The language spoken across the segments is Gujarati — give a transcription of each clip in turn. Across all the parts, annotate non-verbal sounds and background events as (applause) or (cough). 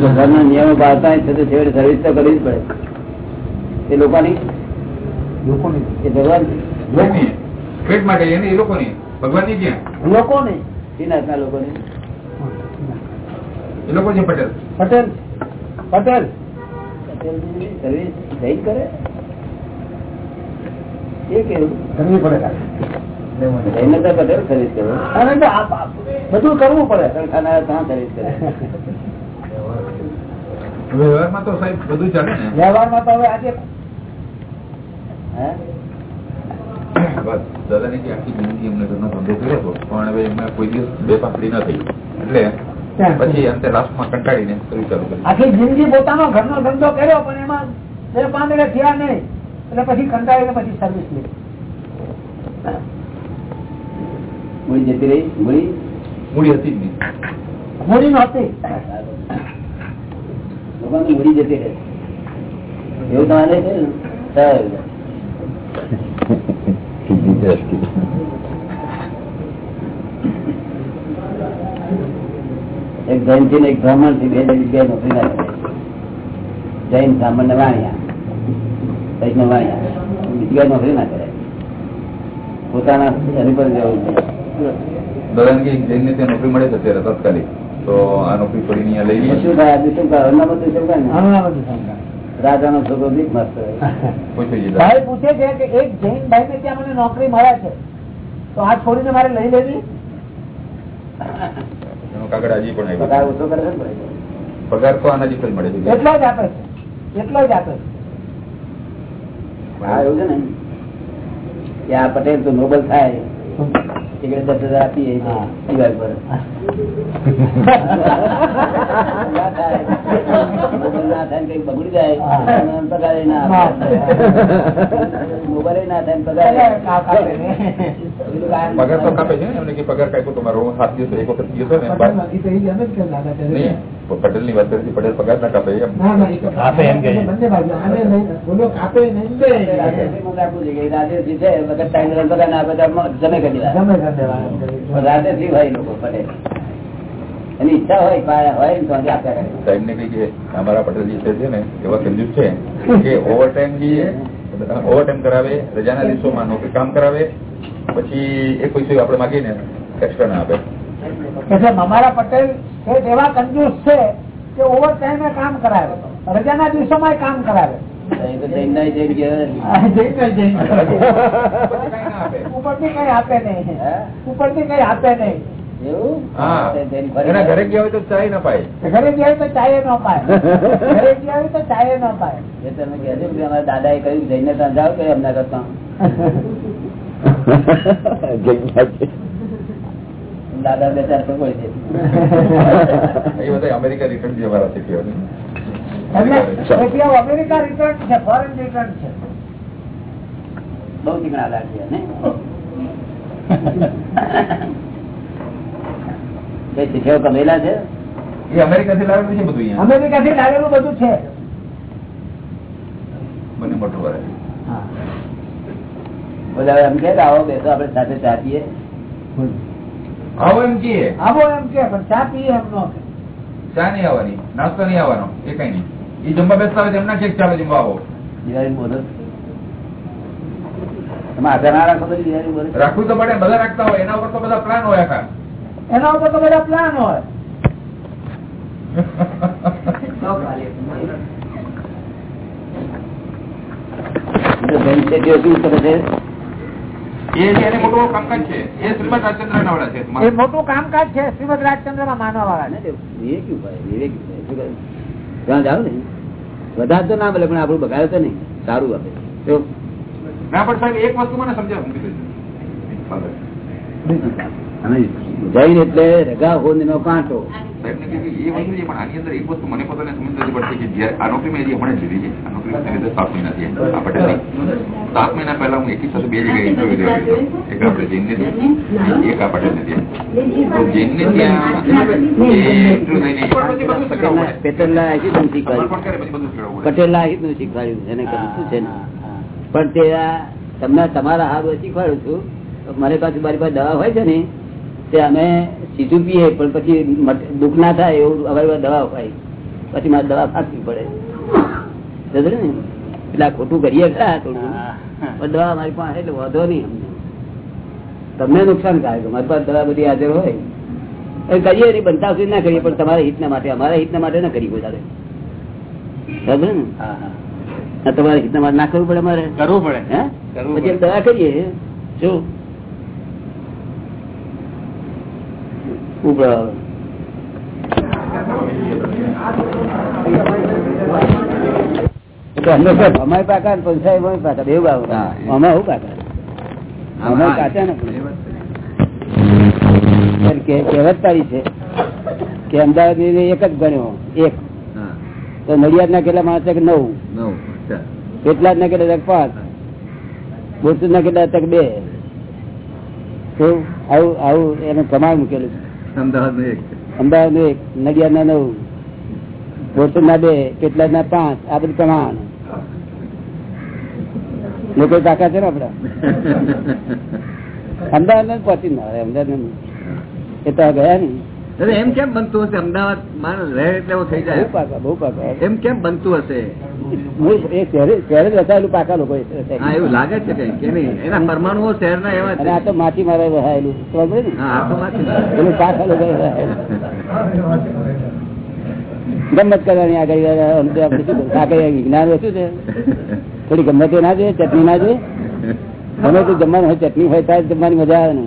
બધું નિયમો પાડતા હોય છતાં છેવટે સર્વિસ તો કરવી જ પડે. એ લોકોની? લોકોની. એ ભગવાન? પેટ માટે એ લોકોની. ભગવાનની ક્યાં લોકોને. શ્રીનાથના લોકોની. એ લોકો છે પટેલ. પટેલ. પટેલ. સર્વિસ થઈ કરે? એ કેવું? કરવી પડે બધું કરવું પડે. ખાનારા ત્યાં સર્વિસ કરે. વ્યવહારમાં તો સાહેબ બધું ચાલે ને. વ્યવહારમાં તો હવે આજે દાદાની જે આખી જિંદગી એમને ઘરનો ધંધો કર્યો હતો પણ હવે એમને કોઈ દિવસ બે પાંપડી ન થઈ. એટલે પછી અંતે લાસ્ટમાં કંટાળીને કરવી ચાલુ કરી આખી જિંદગી પોતાનો ઘરનો ધંધો કર્યો પણ એમાં બે પાંદડે થયા નહીં. એટલે પછી કંટાળીને પછી સર્વિસ લીધી. મૂડી જતી રહી? મૂડી? મૂડી હતી જ નહીં. મૂડી નહોતી લોકોની મૂડી જતી રહે. એવું તમારે છે? એક જૈનથી એક બ્રાહ્મણથી બે બે નોકરી ના કરે. જૈન બ્રાહ્મણ ને વાણિયા, વૈષ્ણવ વાણિયા, બીજી નોકરી ના કરે. પોતાના હરિપર જવું છે. જઈને ત્યાં નોકરી મળે છે અત્યારે, તાત્કાલિક? તો આ નોકરી અહીંયા લઈ લઈએ આ. રાજાનો છોકરો બી મસ્ત ભાઈ પૂછે છે કે એક જૈન ભાઈ ને ત્યાં મને નોકરી મળે છે. તો આ છોડીને મારે લઈ લેવી? કાગળ હજી પણ પગાર ઓછો કરે છે પગાર તો આના જ મળે છે. એટલો જ આપે છે. એટલો જ આપે છે. હા એવું છે ને. કે આ પટેલ તો નોબલ થાય. આપીએ. દિવાલ પર (laughs) બગડી જાય હા. ના ના ના થાય પગાર પગાર તો કાપે છે એમને કે પગાર કાપ્યો તમારો સાત દિવસ એક વખત ગયો હતો ને પટેલ કે ની વાત કરી પટેલ પગાર ના કાપે એમ. કાપે નહીં દે. છે. કે. રાજેશજી વખત ટાઈમ પગાર ના આપે જમે કરી દેવાય. ગમે કરી દેવાના એમ લોકો પટેલ. એની ઈચ્છા હોય હોય ને તો આપ્યા કરે. સાહેબ ને કઈ અમારા પટેલજી છે છે ને એવા કંજૂસ છે કે ઓવર ટાઈમ જઈએ ઓવર ટાઈમ કરાવે રજાના દિવસોમાં નોકરી કામ કરાવે પછી એક પૈસો આપણે માગીને એક્સ્ટ્રા ના આપે. મમારા અમારા પટેલ શેઠ એવા કંજૂસ છે કે ઓવર ટાઈમે કામ કરાવે. રજાના દિવસોમાં કામ કરાવે. કઈ કાંઈ ઉપરથી કઈ આપે નહીં. ઉપરથી કઈ આપે નહીં. ઘરે ગયા હોય તો ચાય ના પાય. ઘરે ગયા હોય તો ચાય ન પાય. (laughs) ઘરે ગયા હોય તો ચાય ન પાય. એ તમે કહેજો કે અમારા દાદાએ કહ્યું જઈને ત્યાં જાઓ કે એમના કરતા. (laughs) દાદા બે ચાર તો કોઈ છે. એ બધા અમેરિકા રિટર્ન અમારા આ અમેરિકા રિટર્ન છે ફોરેન રિટર્ન છે. બહુ ચીકણા લાગ્યા ને? (laughs) શીખ્યો કમેલા છે? એ અમેરિકા થી લાવેલું છે બધું અમેરિકા થી લાવેલું બધું છે. બંને મોટું કરે બધા એમ કે આવો બેસો આપડે સાથે ચા પીએ. આવો એમ કહીએ આવો એમ કે પણ ચા પીએ એમ નો ચા નહીં આવવાની નાસ્તો નહીં આવવાનો એ કઈ નહીં. એ જમવા બેસતા હોય એમના કેક ચાલો જમવા આવો. દિવાળી બોલો. તમે આગળ ના રાખો તો દિવાળી બોલો. રાખવું તો પડે બધા રાખતા હોય એના ઉપર તો બધા પ્લાન હોય આખા. એના ઉપર તો બધા પ્લાન હોય. મોટું કામકાજ છે શ્રીમદ રાજચંદ્ર ના વાળા છે એ મોટું કામકાજ છે શ્રીમદ રાજચંદ્રમાં માનવા વાળા? ત્યાં જાઓ ને વધારે તો ના બોલે પણ આપણું બગાડે તો નહીં. સારું આપે. તો ના પણ સાહેબ એક વસ્તુ મને સમજાવ અને જૈન એટલે રગા હોંદ નો કાંટો સાત મહિના પહેલા હું એકી સાથે બે જગ્યાએ ઇન્ટરવ્યુ. એક આપણે જૈનને એક આ પટેલને ત્યાં જૈનને હિતનું શીખવાડ્યું હિતનું એને કીધું શું છે. ને. પણ તે તમને તમારા હાથ શીખવાડું છું. મારી પાસે મારી પાસે દવા હોય છે ને તે અમે સીધું પીએ પણ પછી દુઃખ ના થાય એવું અમારી દવા હોય પછી મારે દવા ફાંકવી પડે. ને? એટલે ખોટું કરીએ ખરા થોડું. પણ દવા મારી પાસે એટલે વધો નહીં અમને. તમને નુકસાન થાય મારી પાસે દવા બધી હાજર હોય. એ કરીએ નહીં બનતા સુધી ના કરીએ પણ તમારા હિતના માટે અમારા હિતના માટે ના કરીએ વધારે સમજે ને? તમારા હિતના માટે ના કરવું પડે અમારે. કરવું પડે. હે? કરવું પછી દવા કરીએ. શું અમારે પાકા પાકા હું પાકા? કાચા કે- કહેવત તારી છે. કે અમદાવાદની એક જ ગણ્યો એક. તો નડિયાદ ના કેટલા માણસ નવ? કેટલા જ ના કેટલા પાંચ? બોરસદ ના કેટલા તક બે? આવું આવું એનું પ્રમાણ મૂકેલું છે. અમદાવાદનું એક અમદાવાદનું એક નડિયાદ ના નવ બોરસદ ના બે કેટલા ના પાંચ આ બધું પ્રમાણ. લોકો તાકાત છે ને આપડા (laughs) અમદાવાદ પહોંચી ના અમદાવાદ એ તો ગયા ને દાદા એમ કેમ બનતું હશે? અમદાવાદ માણસ રહે એટલે થઈ જાય. પાકા બહુ પાકા. એમ કેમ બનતું હશે? શહેરે શહેરે પાકા લોકો હા એવું લાગે છે કઈ કે નહીં? એના પરમાણુઓ શહેરના એવા આ તો માટી મારે વસાયેલું ખબર ને? હા આ તો માથી પાકા લોકો ગમત કરવાની આગળ? આગળ વિજ્ઞાન વસ્તુ છે. થોડી ગમત ના જોઈએ ચટણી ના જોઈએ. ગમે તો જમવાનું હોય ચટણી હોય ત્યારે જમવાની મજા આવે ને.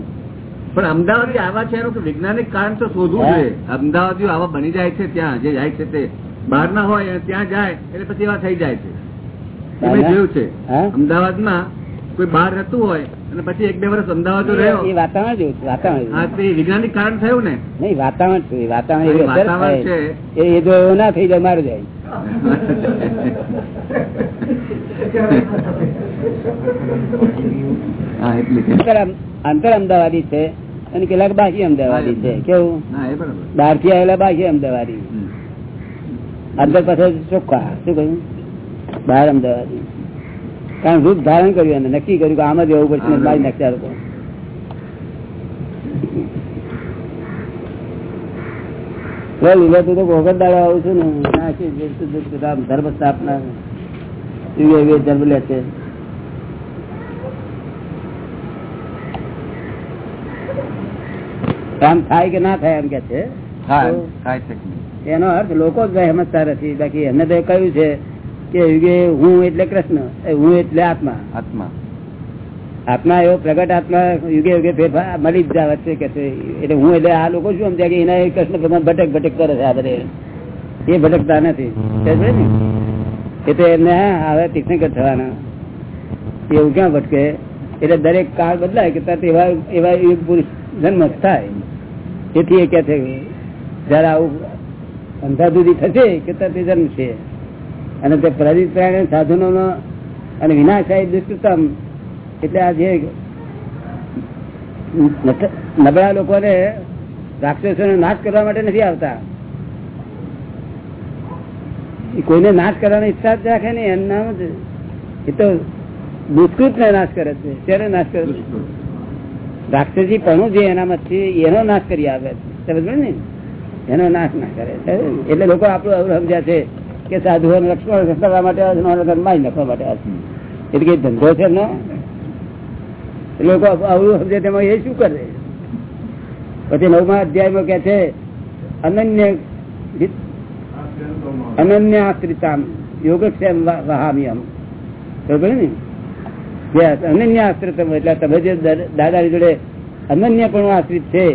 પણ અમદાવાદ આવા છે એનું વૈજ્ઞાનિક કારણ તો શોધવું જોઈએ. અમદાવાદ આવા બની જાય છે ત્યાં જે જાય છે તે. બહાર ના હોય ત્યાં જાય એટલે પછી એવા થઈ જાય છે. જોયું છે? અમદાવાદમાં કોઈ બહાર રહેતું હોય અને પછી એક બે વર્ષ અમદાવાદ રહ્યો. એ વાતાવરણ વાતાવરણ હા તે વૈજ્ઞાનિક કારણ થયું ને? નહીં વાતાવરણ છે વાતાવરણ વાતાવરણ છે. એ જો ના થઈ જાય મારું જાય. હા એટલી. અંતર અમદાવાદી છે. અને કેટલાક બાકી અમદાવાદી છે. કેવું? બહારથી આવેલા બાકી અમદાવાદી. અંદર પાછળ ચોખ્ખા. શું કહ્યું? બહાર અમદાવાદી. કારણ રૂપ ધારણ કર્યું એને નક્કી કર્યું કે આમ જ એવું પડશે ને નાખ્યા લોકો. લીલા તું તો દાડો આવું છું ને. ધર્મ સ્થાપના ધર્મ લે છે. કામ થાય કે ના થાય એમ કે છે? એનો અર્થ લોકો જ સમજતા નથી. બાકી એમને તો કહ્યું છે કે હું એટલે કૃષ્ણ હું એટલે આત્મા. આત્મા. આત્મા એવો પ્રગટ આત્મા યુગે યુગે ફેરફાર મળી જ છે કે એટલે હું એટલે આ લોકો શું સમજ્યા કે એના કૃષ્ણ ભગવાન ભટક ભટક કરે છે આ બધે? એ ભટકતા નથી. એટલે ને? એમને હા હવે તીર્થંકર થવાના. એવું ક્યાં ભટકે? એટલે દરેક કાળ બદલાય કે તરત એવા એવા યુગ પુરુષ જન્મ થાય. તેથી એ કે છે જયારે આવું અંધાધુધી થશે કે તરત એ જન્મ છે? અને તે પ્રદિત પ્રાણી સાધનો અને વિનાશાય દુષ્ટતમ એટલે આ જે નબળા લોકોને રાક્ષસો નાશ કરવા માટે નથી આવતા. કોઈને નાશ કરવાની ઈચ્છા જ રાખે નહીં, એમના એ તો દુષ્કૃત ને નાશ કરે છે ત્યારે નાશ કરે છે? રાક્ષસી પણ જે એનામાંથી એનો નાશ કરી આવે સમજ ને? એનો નાશ ના કરે. એટલે લોકો આપણું અવરું સમજ્યા છે કે સાધુ લક્ષ્મણ કરવા માટે છે, મારી નાખવા માટે એટલે કે ધંધો છે ને લોકો અવરું સમજે તેમાં એ શું કરે? પછી નવમા અધ્યાયમાં કે છે અનન્ય અનન્ય આશ્રિતામ યોગક્ષેમ વહામી વહામ્યમ. બરોબર ને? જે અનન્ય તમે એટલે તમે જે દાદાની જોડે અનન્ય પણ આશ્રિત છે,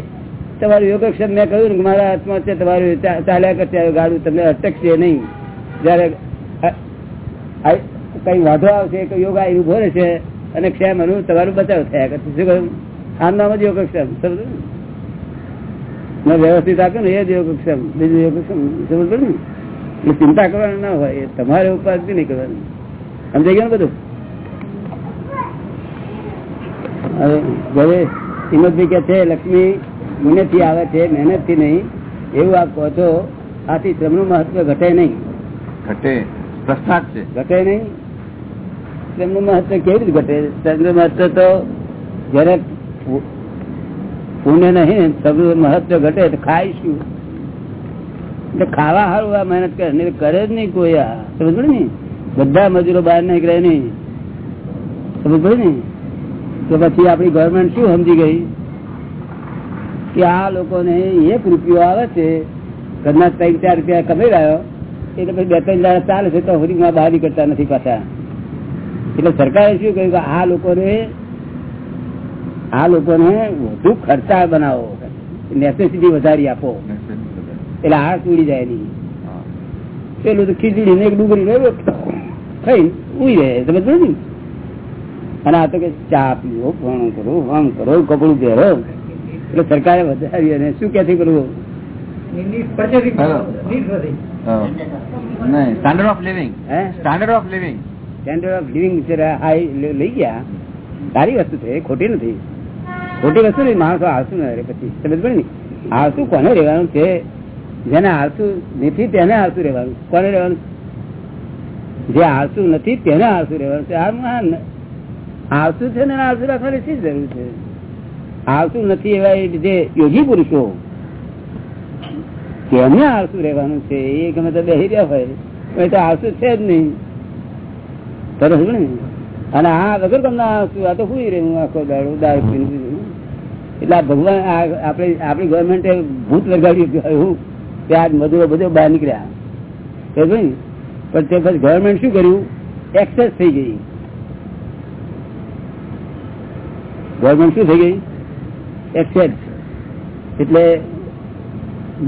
તમારું યોગક્ષમ મેં કહ્યું ને મારા હાથમાં છે, તમારું ચાલ્યા કરશે ગાડું તમને અટકશે નહીં. જયારે કઈ વાંધો આવશે કે યોગ આ ઊભો રહેશે, અને ક્ષેમ અનુ તમારું બચાવ થયા કરશે. શું કહ્યું? આમ જ યોગક્ષમ સમજો મેં વ્યવસ્થિત આપ્યું ને, એ જ યોગક્ષમ, બીજું યોગક્ષમ સમજ ને? ચિંતા કરવાની ના હોય તમારે ઉપાધિ નહીં કરવાની. સમજાઈ ગયું ને બધું? હવે હિંમતભાઈ કે છે લક્ષ્મી પુણ્યથી આવે છે મહેનતથી નહીં એવું આપ કહો છો આથી શ્રમનું મહત્વ ઘટે નહીં. ઘટે. પ્રસ્થાત છે. ઘટે નહીં. શ્રમનું મહત્વ કેવી રીતે ઘટે? શ્રમનું મહત્વ તો જયારે પુણ્ય નહીં શ્રમનું મહત્વ ઘટે તો ખાઈશું એટલે ખાવા સારું આ મહેનત કરે નહીં કરે જ નહીં કોઈ આ. સમજ ને? બધા મજૂરો બહાર નીકળે નહીં. સમજ ને? તો પછી આપણી ગવર્મેન્ટ શું સમજી ગઈ? કે આ લોકોને એક રૂપિયો આવે છે ઘરના ત્રણ ચાર રૂપિયા કમાઈ રહ્યો એટલે પછી બે ત્રણ દાડા ચાલે છે તો હોરીમાં બહાર નીકળતા નથી પાછા. એટલે સરકારે શું કહ્યું કે આ લોકોને આ લોકોને વધુ ખર્ચા બનાવો. નેસેસિટી વધારી આપો. એટલે આ ઉડી જાય નહીં. પેલું તો ખીચડી ને એક ડુંગળી ખાઈ ઉઈ રહે સમજ ને? અને આ તો કે ચા પીવો ફોણું કરો આમ કરો કપડું પહેરો. એટલે સરકારે વધારી અને શું ક્યાંથી કરવું? Standard of living standard of living standard of living લઈ ગયા. સારી વસ્તુ છે ખોટી નથી. ખોટી વસ્તુ નહીં માણસો આળસુ ના રહે પછી. સમજ પડે ને? આળસુ કોને રહેવાનું છે જેને આળસુ નથી તેને આળસુ રહેવાનું? કોને રહેવાનું? જે આળસુ નથી તેને આળસુ રહેવાનું છે. આ આળસુ છે ને આવતું રાખવાની શી જરૂર છે? આવતું નથી એવા જે યોગી પુરુષો તેમને આળસુ રહેવાનું છે, એ ગમે તો બેસી રહ્યા હોય તો આળસુ છે જ નહીં. તરસ ને અને આ વગર તમને આળસુ આ તો હું રહ્યું આખો દાડો પીને. એટલે ભગવાન આપણે, આપણી ગવર્મેન્ટે ભૂત લગાડ્યું એવું કે આ મજૂરો બધો બહાર નીકળ્યા. પણ તે પછી ગવર્મેન્ટ શું કર્યું? એક્સેસ થઈ ગઈ. ગવર્મેન્ટ શું થઈ ગઈ એક્સેપ્ટ એટલે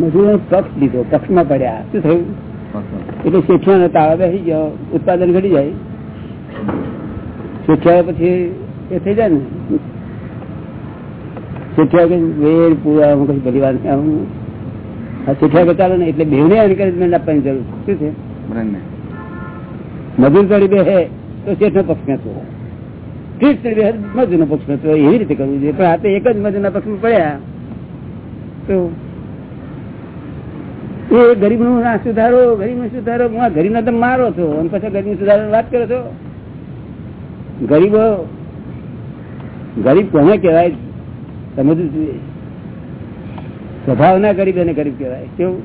મજૂરો પક્ષ લીધો પક્ષમાં પડ્યા. શું થયું? એટલે શેઠિયાનો તાળા બેસી ગયો ઉત્પાદન ઘટી જાય. શેઠિયા પછી એ થઈ જાય ને. શેઠિયા કે વેર પૂરા કઈ બધી વાત. શેઠિયા કે ને એટલે બેવને એન્કરેજમેન્ટ આપવાની જરૂર. શું છે? મજૂર કરી બે તો શેઠ નો પક્ષ બે મજૂર નો પક્ષ મેં એવી રીતે કરવું જોઈએ. પણ આ તો એક જ મજૂર ના પક્ષમાં પડ્યા. તો એ ગરીબનું ના સુધારો ગરીબનું સુધારો ગરીબ તમે મારો છો. અને પછી ગરીબનું સુધારો વાત કરો છો? ગરીબો, ગરીબ કોને કહેવાય? જોઈએ સ્વભાવના ગરીબ એને ગરીબ કહેવાય. કેવું?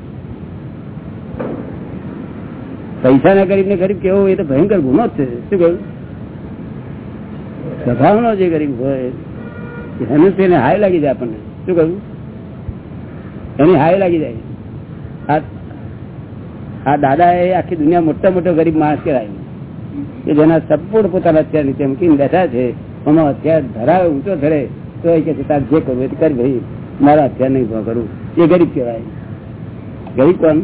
પૈસાના ગરીબ ને ગરીબ કેવો એ તો ભયંકર ગુનો જ છે. શું કહ્યું? સ્વભાવનો જે ગરીબ હોય, એનું તેને હાય લાગી જાય આપણને. શું કહ્યું? એની હાય લાગી જાય. આ દાદા એ આખી દુનિયા મોટો મોટો ગરીબ માણસ કહેવાય કે જેના સંપૂર્ણ પોતાના અત્યાર નીચે મૂકીને બેઠા છે એમાં અત્યાર ધરાવે ઊંચો ધરે તો એ કે તાર જે કરવું એ કરી ભાઈ, મારા અત્યાર નહીં કરવું એ ગરીબ કહેવાય. ગરીબ કોણ?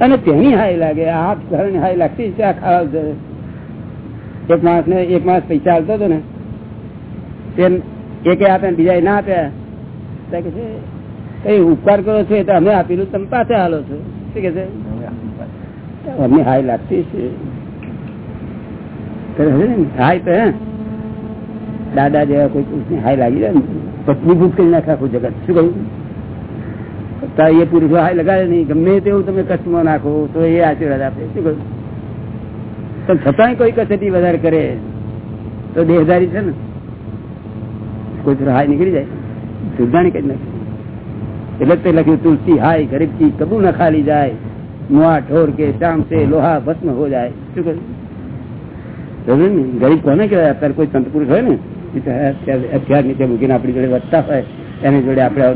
અને તેની હાય લાગે, આ ઘરની હાય લાગતી છે, આ ખાવા. એક માણસ ને એક માણસ પૈસા આવતો હતો ને તે એકે આપ્યા ને બીજા ના આપ્યા કે છે, કઈ ઉપકાર કરો છો તો અમે આપેલું તમે પાસે હાલો છો. શું કે છે? અમને હાય લાગતી છે? હાય તો દાદા જેવા કોઈ પુરુષને હાય લાગી જાય ને પત્નીભૂત કરી નાખે આખું જગત. શું કહ્યું? એ પુરુષો હાય લગાડે નહીં. ગમે તેવું તમે કચ્છમાં નાખો, તો એ આશીર્વાદ આપે. શું કહ્યું? પણ છતાંય કોઈ કસેટી વધારે કરે. તો દેહદારી છે ને કોઈ થોડો હાય નીકળી જાય. સુધાણી કરી નાખે એટલે જ તે લખ્યું તુલસી હાય ગરીબ કી કબુ ન ખાલી જાય. મુઆ ઠોર કે શામ से લોહા, ભસ્મ હો જાય. શું કહ્યું? સમજ્યું ને? ગરીબ કોને કહેવાય? અત્યારે કોઈ સંત પુરુષ હોય ને, એ તો હથિયાર હથિયાર નીચે મૂકીને આપણી જોડે વધતા હોય, એની જોડે આપણે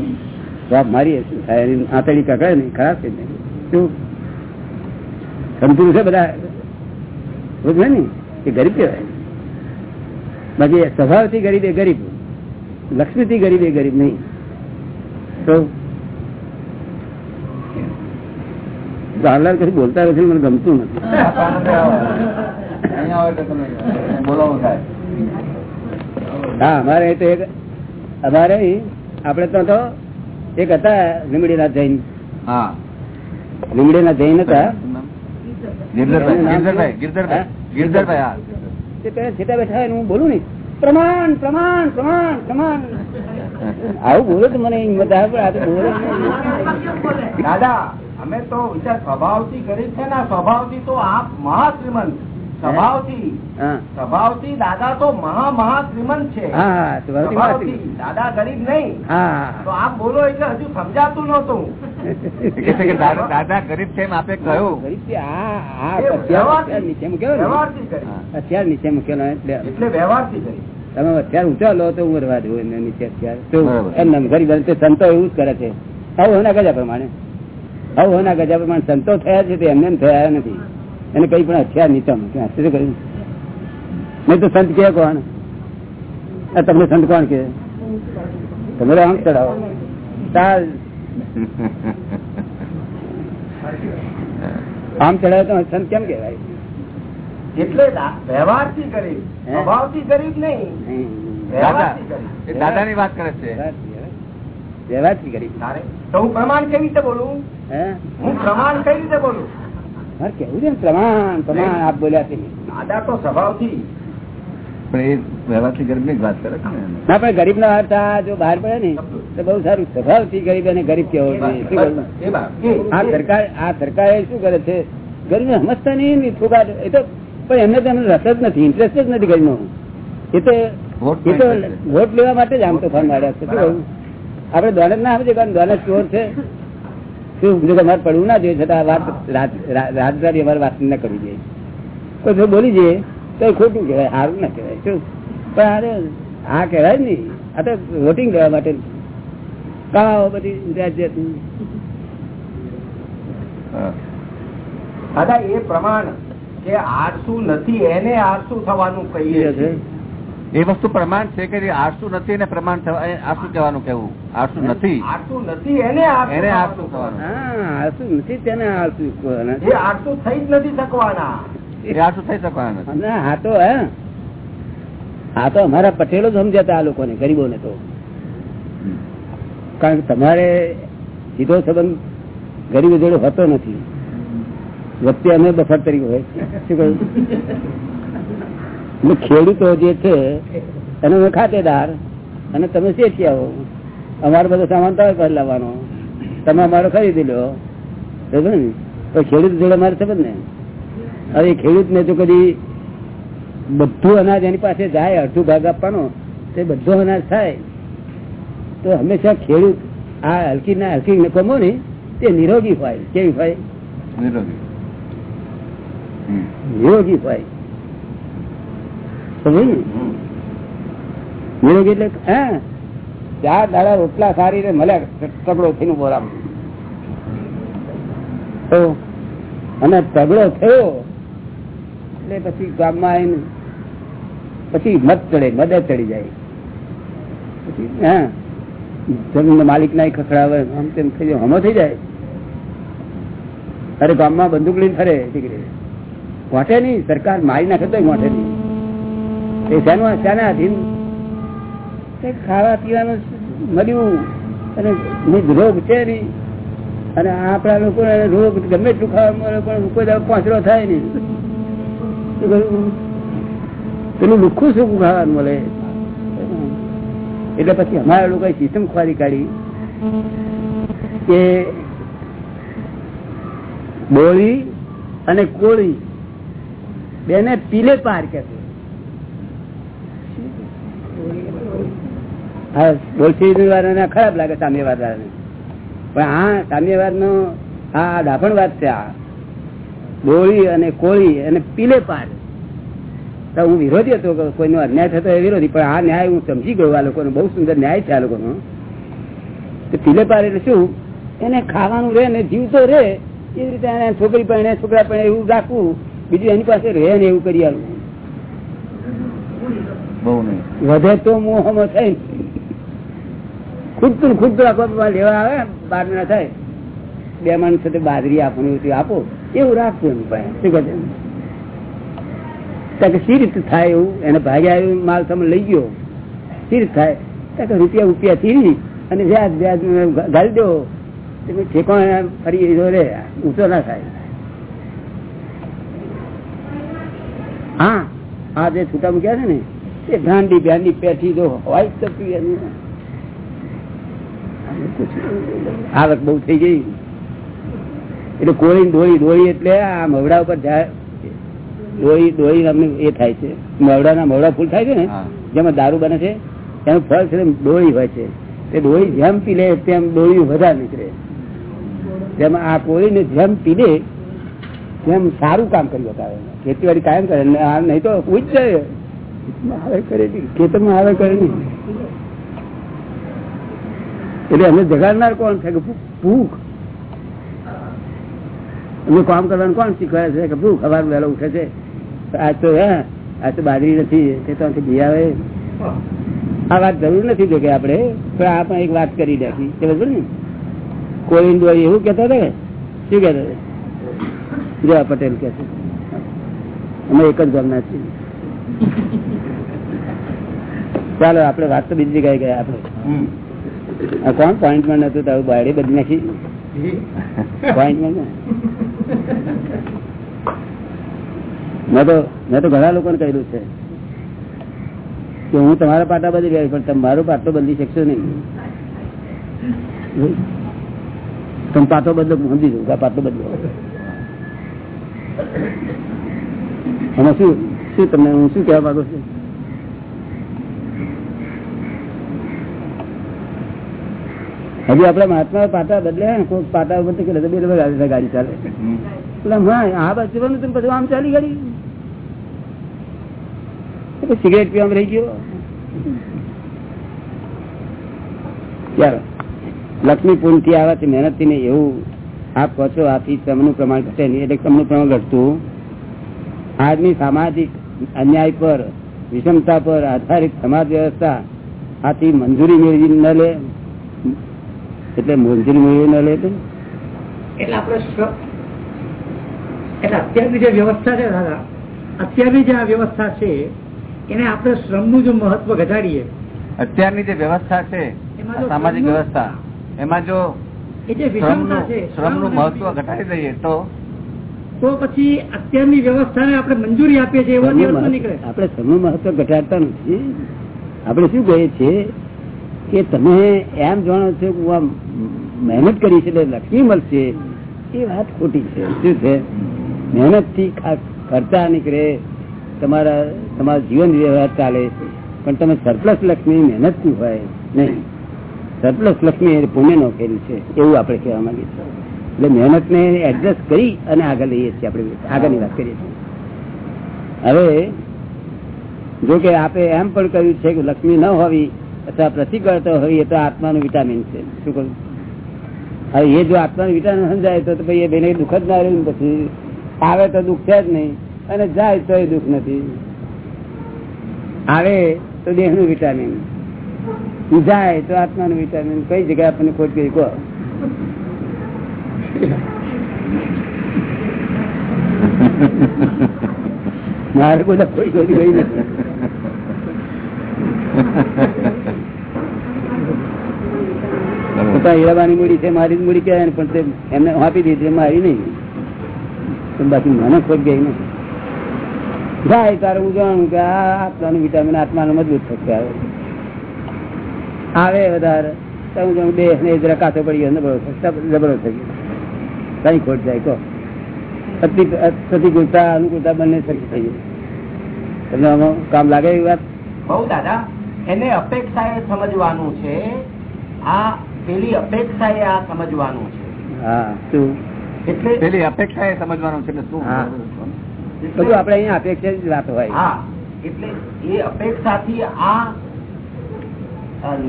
જવાબ મારીએ શું થાય એની આંતળી કકડાય ને ખરાબ થઈ જાય શું? સંત પુરુષ છે બધા સમજ્યું ને, એ ગરીબ કહેવાય. બાકી સ્વભાવથી ગરીબ એ ગરીબ. લક્ષ્મીથી ગરીબ એ ગરીબ નહીં. તો કશું બોલતા નથી મને ગમતું નથી. હા અમારે તો એક અમારે આપડે તો તો એક હતા લીમડીના જૈન. હા. લીમડીના જૈન હતા. ગિરધરભાઈ ગિરધરભાઈ ગિરધરભાઈ હા? તે પેલા છેટા બેઠા હોય હું બોલું ને પ્રમાણ પ્રમાણ પ્રમાણ પ્રમાણ. આવું બોલો તો મને હિંમત આવે પણ આ તો બોલો દાદા અમે તો વિચાર સ્વભાવથી કરી છે ને સ્વભાવથી તો આપ મહા શ્રીમંત સ્વભાવથી સ્વભાવથી દાદા તો મહા મહા શ્રીમંત છે. હા હા સ્વભાવથી સ્વભાવથી. વાત. દાદા ગરીબ નહીં. તો આપ બોલો એટલે હજુ સમજાતું છે કે દાદા ગરીબ છે આપે કહ્યું. ગરીબથી આ આ અત્યાર નીચે મૂકેલો ને. વ્યવહારથી કરી. અત્યાર નીચે મૂકેલો એટલે એટલે વ્યવહારથી કરી. તમે અત્યારે ઊંચા લો તો હું રવા દઉં એમને નીચે અત્યારે. ગરીબ સંતો એવું જ કરે છે. આવું હોના ગજા પ્રમાણે. આવું હોના ગજા પ્રમાણે સંતો થયા છે તે એમને એમ થયા નથી. એને કઈ પણ હથિયાર નીચમ શું કહ્યું? નહીં તો સંત કે કોણ? તમને સંત કોણ કે? તમે આમ ચડાવો ચાલ (laughs) આમ ચડાવે તો સંત કેમ કેવાય એટલે દા- વ્યવહારથી ગરીબ હે? સ્વભાવથી ગરીબ નહીં. દાદા ગરીબ. દાદાની વાત કરે છે. વ્યવહારથી કરી તારે તો હું પ્રમાણ કેવી રીતે બોલું? હું? પ્રમાણ કઈ રીતે બોલું? કેવું છે પ્રમાણ? પ્રમાણ આપ બોલ્યા છે. દાદા તો સ્વભાવથી પણ ગરીબની જ વાત કરે છે ને ના પણ ગરીબ નો અર્થ જો બહાર પડે ને તો બઉ સારું. સ્વભાવથી ગરીબ અને ગરીબ કેવો આ સરકાર આ સરકારે શું કરે છે? ગરીબ ને સમજતા નહીં ને ફુગાટ. એ તો પણ એમને તો એમને રસ જ નથી ઇન્ટરેસ્ટ જ નથી ગરીબ નો એ તો એ તો વોટ લેવા માટે જ આમ તો ફોન માર્યા છે. આપડે દોનત ના સમજે કારણ દોનત ચોર છે. શું જો પડવું ના જોઈએ છતાં વાત રાજદારી અમારે વાત ના કરવી જોઈએ. કોઈ જો બોલી જઈએ તો એ ખોટું કહેવાય સારું ના કહેવાય શું? પણ અરે આ કહેવાય જ નહીં. આ તો વોટિંગ લેવા માટે કાળાઓ બધી રાજ્ય. દાદા એ પ્રમાણ કે આરસુ નથી એને આરસુ થવાનું કહીએ છે. છીએ. એ વસ્તુ પ્રમાણ છે કે આરસુ નથી એને પ્રમાણ આરસુ કહેવાનું કેવું? આરસુ નથી. આરસુ નથી એને એને આરસુ થવાનું. થવાનું નથી તેને આરસુ એ આરસુ થઈ જ નથી શકવાના. એ આરસુ થઈ શકવાનું નથી. હા તો હે? હા તો અમારા પટેલો જ સમજાતા આ લોકોને ગરીબોને તો. કારણ કે તમારે સીધો સંબંધ ગરીબો જોડે હોતો નથી. વચ્ચે અમે બફર તરીકે હોય. શું કહ્યું? ખેડૂતો જે છે, એને અમે ખાતેદાર અને તમે શેઠિયાઓ. અમારો બધો સામાન તમે પર લાવવાનો. તમે અમારો ખરીદી લો. ને? ખેડૂત જોડે અમારે સંબંધ ને હવે ખેડૂત ખેડૂતને જો કદી બધું અનાજ એની પાસે જાય, અડધું ભાગ આપવાનો, તે બધો અનાજ થાય. તો હંમેશા ખેડૂત આ હલકી ના હલકી કમો ને તે નિરોગી હોય, કેવી હોય? નિરોગી. નિરોગી હોય નિરોગી એટલે હા? ચાર દાડા રોટલા સારી મળ્યા તગડો થઈને બોલાવ તો અને તગડો થયો એટલે પછી ગામમાં આવીને પછી મત ચડે મદદ ચડી જાય. પછી હા? જમીન માલિક ના ખખડાવે આમ તેમ થઈ જાય હમો થઈ જાય. અરે ગામમાં બંદૂક લઈને ફરે દીકરી મોટે નહીં, સરકાર મારી નાખે તો ઘોટે નહીં. એ ખાવા પીવાનું મળ્યું અને રોગ છે નહીં. અને આપણા લોકો રોગ ગમે એટલું ખાવા મળે, પણ પાંચરો થાય નહીં. પેલું લુખું સુખું ખાવાનું મળે. એટલે પછી અમારા લોકો સિસ્ટમ ખોરી કાઢી કે બોળી અને કોળી બેને પીલે પાર કે ખરાબ લાગે સામ્યવાદ વાળાને. પણ આ સામ્યવાદ નો આ દાફણવાદ છે આ. બોળી અને કોળી અને પીલે પાર. હું વિરોધી હતો કોઈનો અન્યાય થતો એ વિરોધી, પણ આ ન્યાય હું સમજી ગયો આ લોકોનો. બહુ સુંદર ન્યાય છે આ લોકોનો. પીલે પાર એટલે શું? એને ખાવાનું રહે ને જીવતો રહે એવી રીતે એને છોકરી પણ છોકરા પણ એવું રાખવું. બીજું એની પાસે રહે ને એવું કરી વધે તો મોહમાં થાય. ખુદ ખુદ લેવા આવે બાર ના થાય. બે માણસ સાથે બાજરી આપવાની હતી આપો. એવું રાખવું એમ પાસે. શું કે સી રીતે થાય એવું? એને ભાગ્યા માલ તમે લઈ ગયો. સી રીતે થાય? ત્યાં રૂપિયા રૂપિયા થી અને વ્યાજ વ્યાજ ગાળી દો. ઠેકો ફરી રે ઊંચો ના થાય. હા આ જે છૂટા મૂક્યા છે ને એ ગાંડી ગાંડી પેઠી જો હોય તો હાલત બહુ થઈ ગઈ. એટલે કોળી દોડી દોડી એટલે આ મવડા ઉપર ડોળી ડોળી નામનું એ થાય છે. મવડાના મવડા ફૂલ થાય છે ને જેમાં દારૂ બને છે એનું ફળ છે ને ડોળી હોય છે. તે ડોળી જેમ પી લે તેમ ડોળી વધારે નીકળે. જેમ આ કોળીને જેમ પી લે તેમ સારું કામ કરી બતાવે ખેતીવાડી કાયમ કરે. ને નહીં તો પૂછ જાય આવે કરે આવે કરે નહીં. એટલે અમે જગાડનાર કોણ છે કે ભૂખ? એમનું કામ કરવાનું કોણ શીખવાડે છે કે ભૂખ? સવાર વહેલો ઉઠે છે. આજ તો, હે, આજ તો બાજરી નથી. તે તો બી આવે. આ વાત જરૂર નથી જો કે આપણે. પણ આ પણ એક વાત કરી નાખી. બરોબર ને? કોઈ એવું કેતો હતા કે, શું કેતા જવા પટેલ કે છે. અમે એક જ ગામના છીએ. ચાલો આપડે વાત તો બીજી જગ્યાએ ગયા આપડે આ કોણ? પોઈન્ટમેન્ટ હતું તારું બાયડી બધી નાખી મેં તો મેં તો ઘણા લોકોને કહ્યું છે કે હું તમારા પાટા બદલી ગયા પણ તમારો પાટો બદલી શકશો નહીં. તમે પાટો બદલો સમજી દઉં પાટો બદલો. એમાં શું શું તમને, હું શું કહેવા માંગુ છું? હજી આપડે મહાત્મા પાટા બદલ્યા ને કોઈ પાટા ઉપર તો બે ડબલ ગાડી ગાડી ચાલે. એટલે હા, આ બાજુ જવાનું તમે પછી આમ ચાલી ગાડી. સિગરેટ પીવામાં રહી ગયો. ચાલો. લક્ષ્મી પૂનથી આવવાથી મહેનતથી નહીં, એવું આપ કહો છો આથી શ્રમનું પ્રમાણ ઘટે નહીં એટલે શ્રમનું પ્રમાણ ઘટતું આજની સામાજિક અન્યાય પર વિષમતા પર આધારિત સમાજ વ્યવસ્થા આથી મંજૂરી મેળવી ન લે. એટલે મંજૂરી મેળવી ન લે એટલે? આપણે એટલે અત્યારની જે વ્યવસ્થા છે દાદા અત્યારની જે આ વ્યવસ્થા છે એને આપણે શ્રમનું જો મહત્વ ઘટાડીએ. અત્યારની જે વ્યવસ્થા છે સામાજિક વ્યવસ્થા એમાં જો શ્રમનું શ્રમ અને મહત્વ ઘટાડી દઈએ તો? તો પછી અત્યારની વ્યવસ્થાને આપણે મંજૂરી આપીએ છીએ આપણે મહત્વ ઘટાડતા નથી. આપણે શું કહીએ છીએ? કે તમે એમ જાણો છો કે હું મહેનત કરી છે એટલે લક્ષ્મી મળશે. એ વાત ખોટી છે. શું છે? મહેનતથી ખર્ચા નીકળે. તમારા તમારું જીવન વ્યવહાર ચાલે. પણ તમે સરપ્લસ લક્ષ્મી મહેનતથી હોય નહીં. સરપ્લસ લક્ષ્મી પુણ્ય નો ખેલ છે, એવું આપણે કહેવા માંગીએ છીએ. એટલે મહેનત ને એડજસ્ટ કરી અને આગળ લઈએ છીએ આપણે, આગળની વાત કરીએ છીએ. હવે, જો કે એમ પણ કહ્યું છે કે લક્ષ્મી ન હોવી અથવા પ્રતિકળતા હોવી એ તો આત્માનું વિટામિન છે. શું કહ્યું? હવે એ જો આત્માનું વિટામિન સમજાય તો તો એ બેને દુઃખ જ ના રહ્યું પછી આવે તો દુઃખ છે જ નહીં અને જાય તો એ દુઃખ નથી. આવે તો દેહનું વિટામિન જાય તો આત્માનું વિટામિન કઈ જગ્યાએ આપણને ખોટ ગઈ કહો. મારે બધા કોઈ ખોટી ગઈ નથી હીરાબાની મૂડી છે, મારી જ મૂડી કહેવાય ને, પણ તે એમને આપી દીધી મારી નહીં. બાકી મને ખોટ ગઈ નહીં. જાય તારે હું જાણું કે આ આત્માનું વિટામિન આત્માનું મજબૂત થશે. આવે આવે વધારે. તો દેહ ને જરા કાચો પડી ગયો જબરો થઈ ગયો. કઈ ખોટ જાય કહો પ્રતિકૂળતા અનુકૂળતા બંને સરખી થઈ ગઈ તમને આમાં કામ લાગે એવી વાત? બહુ દાદા એને અપેક્ષા એ સમજવાનું છે. આ પેલી અપેક્ષા એ આ સમજવાનું છે. હા શું? એટલે પેલી અપેક્ષા એ સમજવાનું છે એટલે શું. બધું આપણે અહીંયા અપેક્ષા જ વાત હોય. હા એટલે એ અપેક્ષાથી આ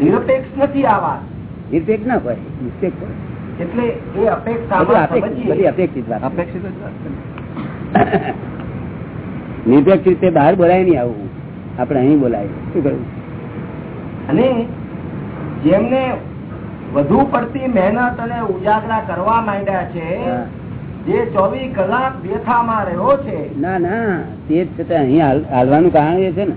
નિરપેક્ષ નથી આ વાત. નિરપેક્ષ ના હોય નિરપેક્ષ હોય. એટલે એ અપેક્ષા અપેક્ષિત વાત અપેક્ષિત. નિરપેક્ષ રીતે બહાર બોલાય નહીં આવું. આપણે અહીં બોલાય. શું કરવું અને જેમને વધુ પડતી મહેનત અને ઉજાગરા કરવા માંડ્યા છે જે ચોવીસ કલાક વ્યથામાં રહ્યો છે. ના ના તે જ છતાં અહીં હાલવાનું કારણ એ છે ને.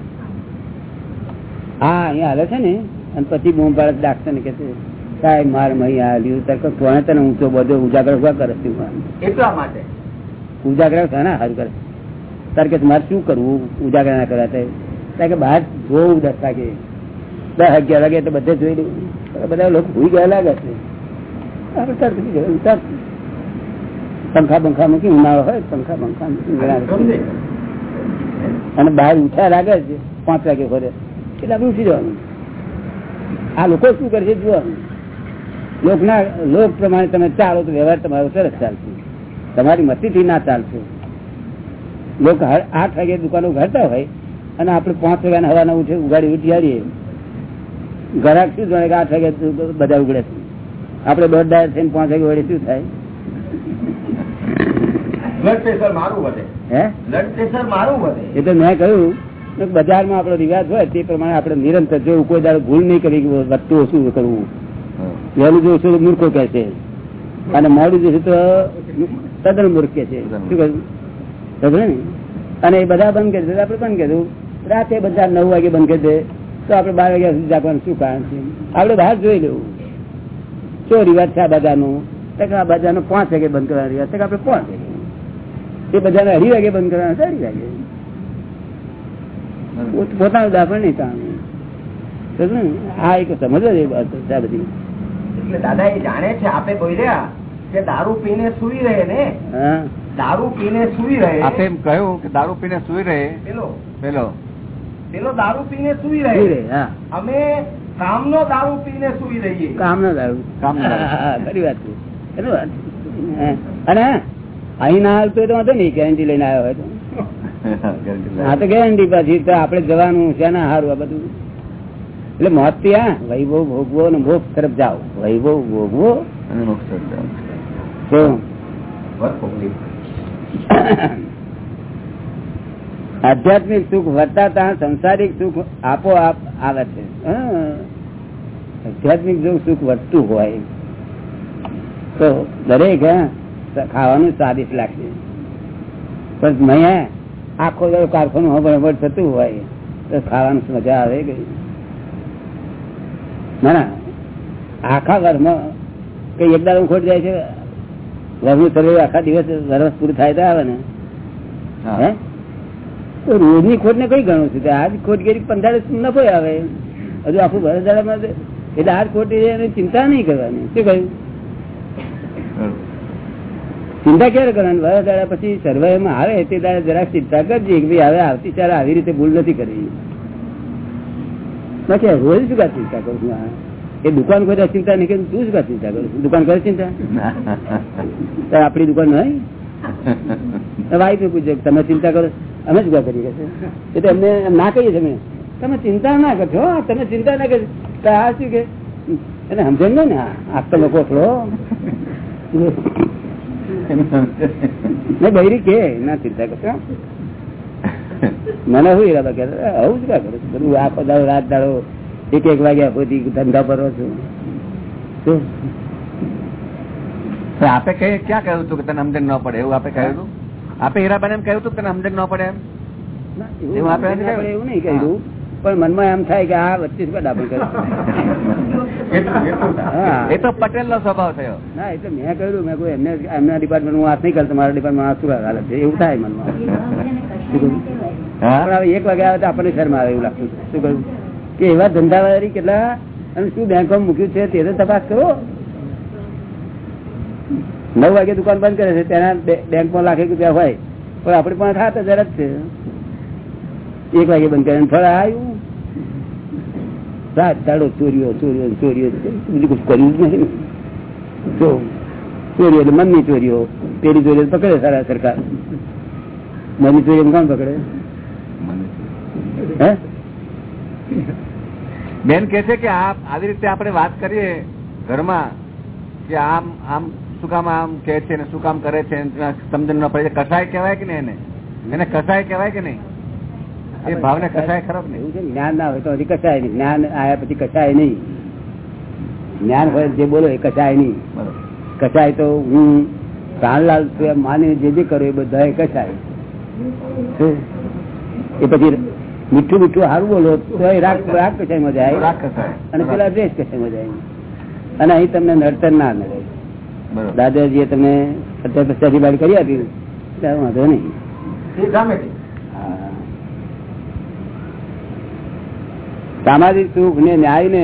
હા અહીં હાલે છે ને. અને પછી બૂમ પાડે ડાક્ટર ને કે સાહેબ માર મહી આવ્યું તાર કોને તને ઊંચો બધો ઉજાગર શું કરે એટલા માટે? ઉજાગર શાના સારું કરે. તાર કે મારે શું કરવું? ઉજાગર ના કરાતે કારણ કે બહાર જોવું દસ વાગે દસ અગિયાર વાગે તો બધે જોઈ લઉં. બધા લોકો ભૂઈ ગયા લાગે છે. પંખા પંખા મૂકી ઉનાળો હોય પંખા પંખા મૂકી અને બહાર ઉઠ્યા લાગે છે પાંચ વાગે ફરે એટલે આપણે ઉઠી જવાનું? આ લોકો શું કરશે જુઓ. લોકના લોક પ્રમાણે તમે ચાલો તો વ્યવહાર તમારો સરસ ચાલશે. તમારી મતીથી ના ચાલશે. લોકો આઠ વાગે દુકાનો ઘરતા હોય અને આપણે પાંચ વાગ્યા હવાના ઉઠે ઉગાડી ઉઠી ઘરાક શું જાણે કે આઠ વાગે બધા ઉગડે છે. આપણે દોઢ ડાયર થઈને પાંચ વાગે વડે શું થાય? બ્લડ પ્રેશર મારું વધે. હે? બ્લડ પ્રેશર મારું વધે. એ તો મેં કહ્યું. બજારમાં આપણો રિવાજ હોય તે પ્રમાણે આપણે નિરંતર જો કોઈ દાડો ભૂલ નહીં કરી વધતું ઓછું કરવું? વહેલું જોઈશું તો મૂર્ખો કે છે. અને મોડું જોઈશું તો તદ્દન મૂર્ખ કે છે. શું કહ્યું અને એ બધા બંધ કરી દે તો આપણે બંધ કરી રાતે બધા નવ વાગે બંધ કરી દે તો આપણે બાર વાગ્યા સુધી જાગવાનું શું કારણ છે? આપણે બહાર જોઈ લેવું શું રિવાજ છે આ કે આ બધાનો પાંચ વાગે બંધ કરવાનો રિવાજ આપણે પાંચ વાગે એ બધાને અઢી વાગે બંધ કરવાના છે અઢી વાગે. પોતાનું દાખલ નહીં કામ સમજ્યો આ એક સમજ જ એ વાત છે બધી. એટલે દાદા એ જાણે છે આપે બોલ્યા કે દારૂ પીને સુઈ રહે ને? દારૂ પીને સુઈ રહે. આપે એમ કહ્યું કે દારૂ પીને સુઈ રહે. પેલો. પેલો. પેલો દારૂ પીને સુઈ રહે. હા. અમે કામનો દારૂ પીને સુઈ રહીએ. કામ નો દારૂ. કામનો. ખરી વાત અને અહીં ના તો એ તો વાંધો નહીં ગેરંટી લઈને આવ્યો હોય તો. હા તો ગેરંટી પાછી તો આપડે જવાનું છે ને હારું આ બધું? એટલે મોતથી વૈભવ ભોગવો અને મોક્ષ તરફ જાઓ. વૈભવ ભોગવો. અને મોક્ષ તરફ જાઓ. આધ્યાત્મિક સુખ વર્તાતા સંસારિક સુખ આપોઆપ આવે છે. આધ્યાત્મિક જો સુખ વધતું હોય તો દરેક ખાવાનું સ્વાદિષ્ટ લાગશે. પણ મેં આખો દાડો કારખાનું હબળ થતું હોય તો ખાવાનું મજા આવે ગઈ ના આખા ઘરમાં કઈ એક દાડો ખોટ જાય છે. ઘરનું સર્વે આખા દિવસ વરસ પૂરું થાય તો આવે ને. હે. તો રોજની ખોટ ને કઈ ગણું છું? કે આજ ખોટ ગેરી પંદર નફો આવે. હજુ આખું વર્ષ દાડામાં એટલે આજ ખોટ ચિંતા નહીં કરવાની. શું કહ્યું? ચિંતા ક્યારે કરવાની? વર્ષ દાડા પછી સર્વેમાં આવે તે દાડે જરાક ચિંતા કરજે કે ભાઈ હવે આવતી ચાલે આવી રીતે ભૂલ નથી કરી બાકી રોજ શું કા ચિંતા કરું છું એ દુકાન કોઈ ચિંતા નહીં કરી તું શું કા ચિંતા કરું છું? દુકાન કરે ચિંતા? (laughs) આપડી દુકાન નહીં? વાઈફ પૂછે કે તમે ચિંતા કરો અમે જ કરી એટલે એમ ના કહીએ છીએ અમે. તમે ચિંતા ના કરશો તમે ચિંતા ના કરશો આ શું કે? એને સમજણ ને આ? તો લોકો ને બૈરી કે ના ચિંતા કરતા. મને શું ઈરાદો કે આવું જ ક્યાં કરું? બધું આ દાડો રાત દાડો એક એક વાગ્યા પછી ધંધા પર છું. આપે ક્યાં કહ્યું હતું કે તને સમજણ ન પડે? એવું આપે કહ્યું હતું આપે હીરાબાને એમ કહ્યું હતું કે તને સમજણ ન પડે એમ? એવું નહીં કહ્યું. પણ મનમાં એમ થાય કે આ વચ્ચે શું ડાબણ કરે એટલું- એટલું થાય. હા. એ તો પટેલ નો સ્વભાવ થયો. ના એટલે મેં કહ્યું મેં કોઈ એમને એમના ડિપાર્ટમેન્ટ હું વાત નહીં કરતો મારા ડિપાર્ટમેન્ટ શું હાલત છે એવું થાય મનમાં. શું કહ્યું? હા? પણ હવે એક વાગે આવે તો આપણને શરમ આવે એવું લાગતું શું કહ્યું કે એવા ધંધાવાળી કેટલા અને શું બેંકોમાં મૂક્યું છે તે તો તપાસ કરો. નવ વાગે દુકાન બંધ કરે છે તેના બે- બેંકમાં લાખ એક રૂપિયા હોય. પણ આપડે પણ સાત હજાર જ છે. એક વાગે બંધ કરે ફળ આવ્યું રાત દાડો ચોરીઓ ચોરીઓ ચોરીઓ. બીજું કુછ કર્યું જ નહીં. જો, ચોરીઓ એટલે મનની ચોરીઓ. પેલી ચોરીઓ પકડે સારા સરકાર. મનની ચોરીઓ કોણ પકડે? બેન કે છે કે આ આવી રીતે આપણે વાત કરીએ ઘરમાં કે આમ આમ શું કામ આમ કે છે ને શું કામ કરે છે સમજણ ન પડે કસાય કહેવાય કે નહીં એને? એને કસાય કહેવાય કે નહીં? એ ભાવને કસાય ખરો કે એવું છે જ્ઞાન ના હોય તો હજી કસાય નહીં. જ્ઞાન આયા પછી કસાય નહીં. જ્ઞાન હોય જે બોલો એ કસાય નહીં. કસાય તો હું છું માની જે જે કરું એ બધા એ કસાય એ પછી મીઠું મીઠું સારું બોલો તો એ રાગ રાગ કસાય મજા આવે? રાગ કસાય. અને પેલા દ્વેષ કસાય મજા આવે? અને અહીં તમને નડતર ના નડે. દાદાજીએ તમને અત્યારે પછી બાળી કરી આપી. વાંધો નહીં એ dramatic. હા. સામાજિક સુખ ને ન્યાય ને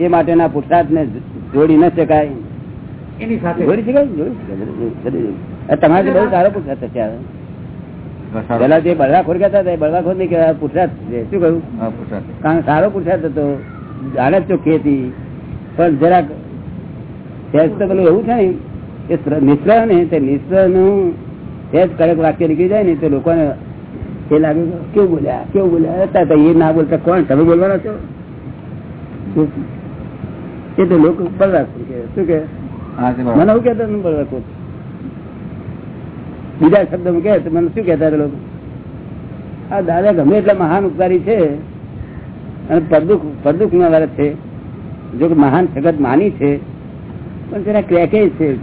એ માટેના પુરસાદ ને જોડી ન શકાય. એની સાથે જોડી શકાય? જોડી શકાય. આ તમારે બહુ સારો પુરસાદ થશે પેલા જે બળવાખોર કહેતા હતા એ બળવાખોર નહીં કહેવાય પુરસાદ છે. શું કહ્યું? કારણ સારો પુરસાદ હતો. જાણે જ ચોખ્ખી હતી પણ જરાક સહેજ તો પેલું એવું છે ને કે શ્ર- મિશ્ર ને તે મિશ્રનું સહેજ કડક વાક્ય નીકળી જાય ને તો લોકોને એ લાગે કેવું બોલ્યા કેવું બોલ્યા હતા ના બોલતા કોણ? તમે બોલવાના છો? એ તો લોકો કે શું કે. મને એવું હતા બળવાખોર બીજા શબ્દ કે મને શું કેતા હતા લોકો? આ દાદા ગમે એટલા મહાન ઉપકારી છે અને પરદુખ પરદુખ ના વારસ છે. જો કે મહાન જગત માની છે પણ તેના ક્રેકે છે એવું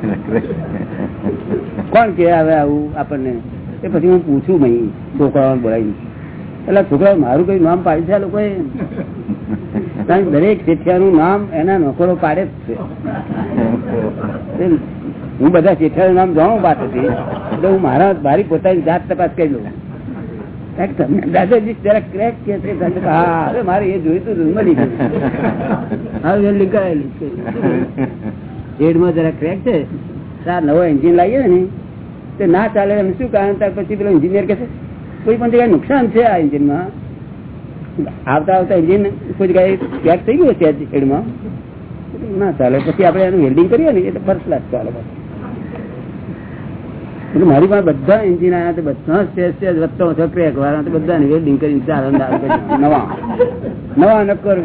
(laughs) કોણ કે હવે આવું આપણને? એ પછી હું પૂછું નહીં, છોકરાઓને બોલાવી એટલે છોકરાઓ, મારું કઈ નામ પાડ્યું છે આ લોકોએ? કારણ કે દરેક શેઠિયાનું નામ એના નોકરો પાડે જ છે. હું બધા શેઠિયાનું નામ જાણું પાસેથી એટલે હું મારા, મારી પોતાની જાત તપાસ કરી લઉં. દાદાજી જરા ક્રેક કે છે હા મારે એ જોયું હતું મળી ગયું લીકાયેલું છે. ક્રેક છે? નવો એન્જિન લાવીએ ને. તે ના ચાલે એમ શું કારણ? પછી પેલો એન્જિનિયર કે છે, કોઈ પણ જગ્યાએ નુકસાન છે આ એન્જિનમાં આવતા આવતા એન્જિન કોઈ જગ્યાએ ક્રેક થઈ ગયું છે ના ચાલે, પછી આપણે એનું વેલ્ડિંગ કરીએ ને એટલે ફર્સ્ટ ક્લાસ ચાલે એટલે મારી પાસે બધા એન્જિન આવ્યા તો બધા સ્ટેજ સ્ટેજ વધતો ક્રેક વાળા તો બધાને વેલ્ડિંગ કરીને ચાર અંદાજ નવા. નવા નક્કર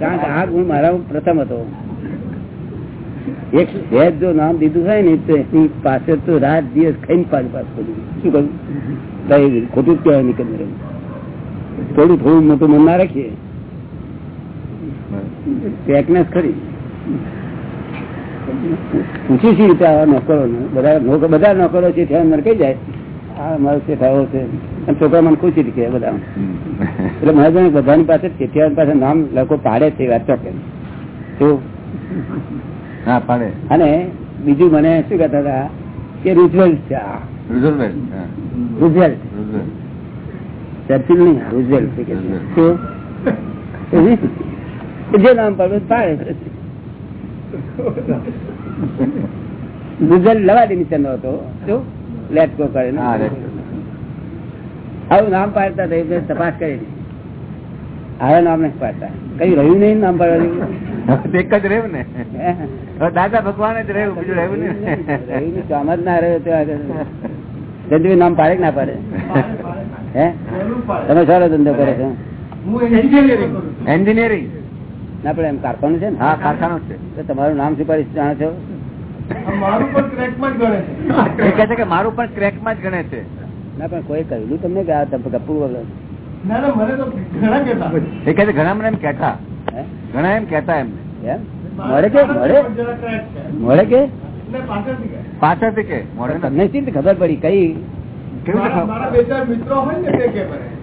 કારણ કે આ ગુણ મારા પ્રથમ હતો. એક સહેજ જો નામ દીધું હોય ને, તો એની પાસે તો રાત દિવસ ખાઈને પાછું પાસ કર્યું શું કહ્યું ખોટું કહેવાય નીકળ થોડું થોડું મોટું મન ના રાખીએ. ટેકનેસ ખરી. પૂછી સી રીતે આવા નોકરો બધા બધા નોકરો છે ત્યાં મને કહી જાય આ મારો શેઠ આવો છે. છોકરા મને ખુશી કે બધા એટલે મારા જાણે બધાની પાસે ચેઠિયા પાસે નામ લોકો પાડે છે વાત ચોકે હા પાડે. અને બીજું મને શું કહેતા હતા કે રૂઝવેલ્ટ છે રૂઝવેલ્ટ. ચર્ચિલ નહીં જે. નામ પાડે પાડે. રૂઝવેલ્ટ લવાદી નીચે નો હતો. શું? લેટ ગો કરે. આવું નામ પાડતા તપાસ કરી. હવે નામ નથી પાડતા. કઈ રહ્યું નહીં નામ પાડવા એક જ રહ્યું ને? દાદા ભગવાન જ રહ્યું બીજું રહ્યું નહીં કામ જ ના રહ્યો તો નામ પાડે કે ના પાડે? હે? તમે સારો ધંધો કરો છો. એન્જિનિયરિંગ ના પડે એમ કારખાનું છે ને? હા કારખાનું છે. તો તમારું નામ સુપારી જાણો છો? છે. એ કહે છે કે મારું પણ ક્રેકમાં જ ગણે છે. ના પણ કોઈ કહ્યું તમને કે આ તમે ગપ્પુ છે ઘણા એમ કેતા ઘણા એમ કેતા એમને. એમ? મળે કે? મળે? મળે કે? પાછળથી કે તમને ખબર પડી? કઈ? કેવું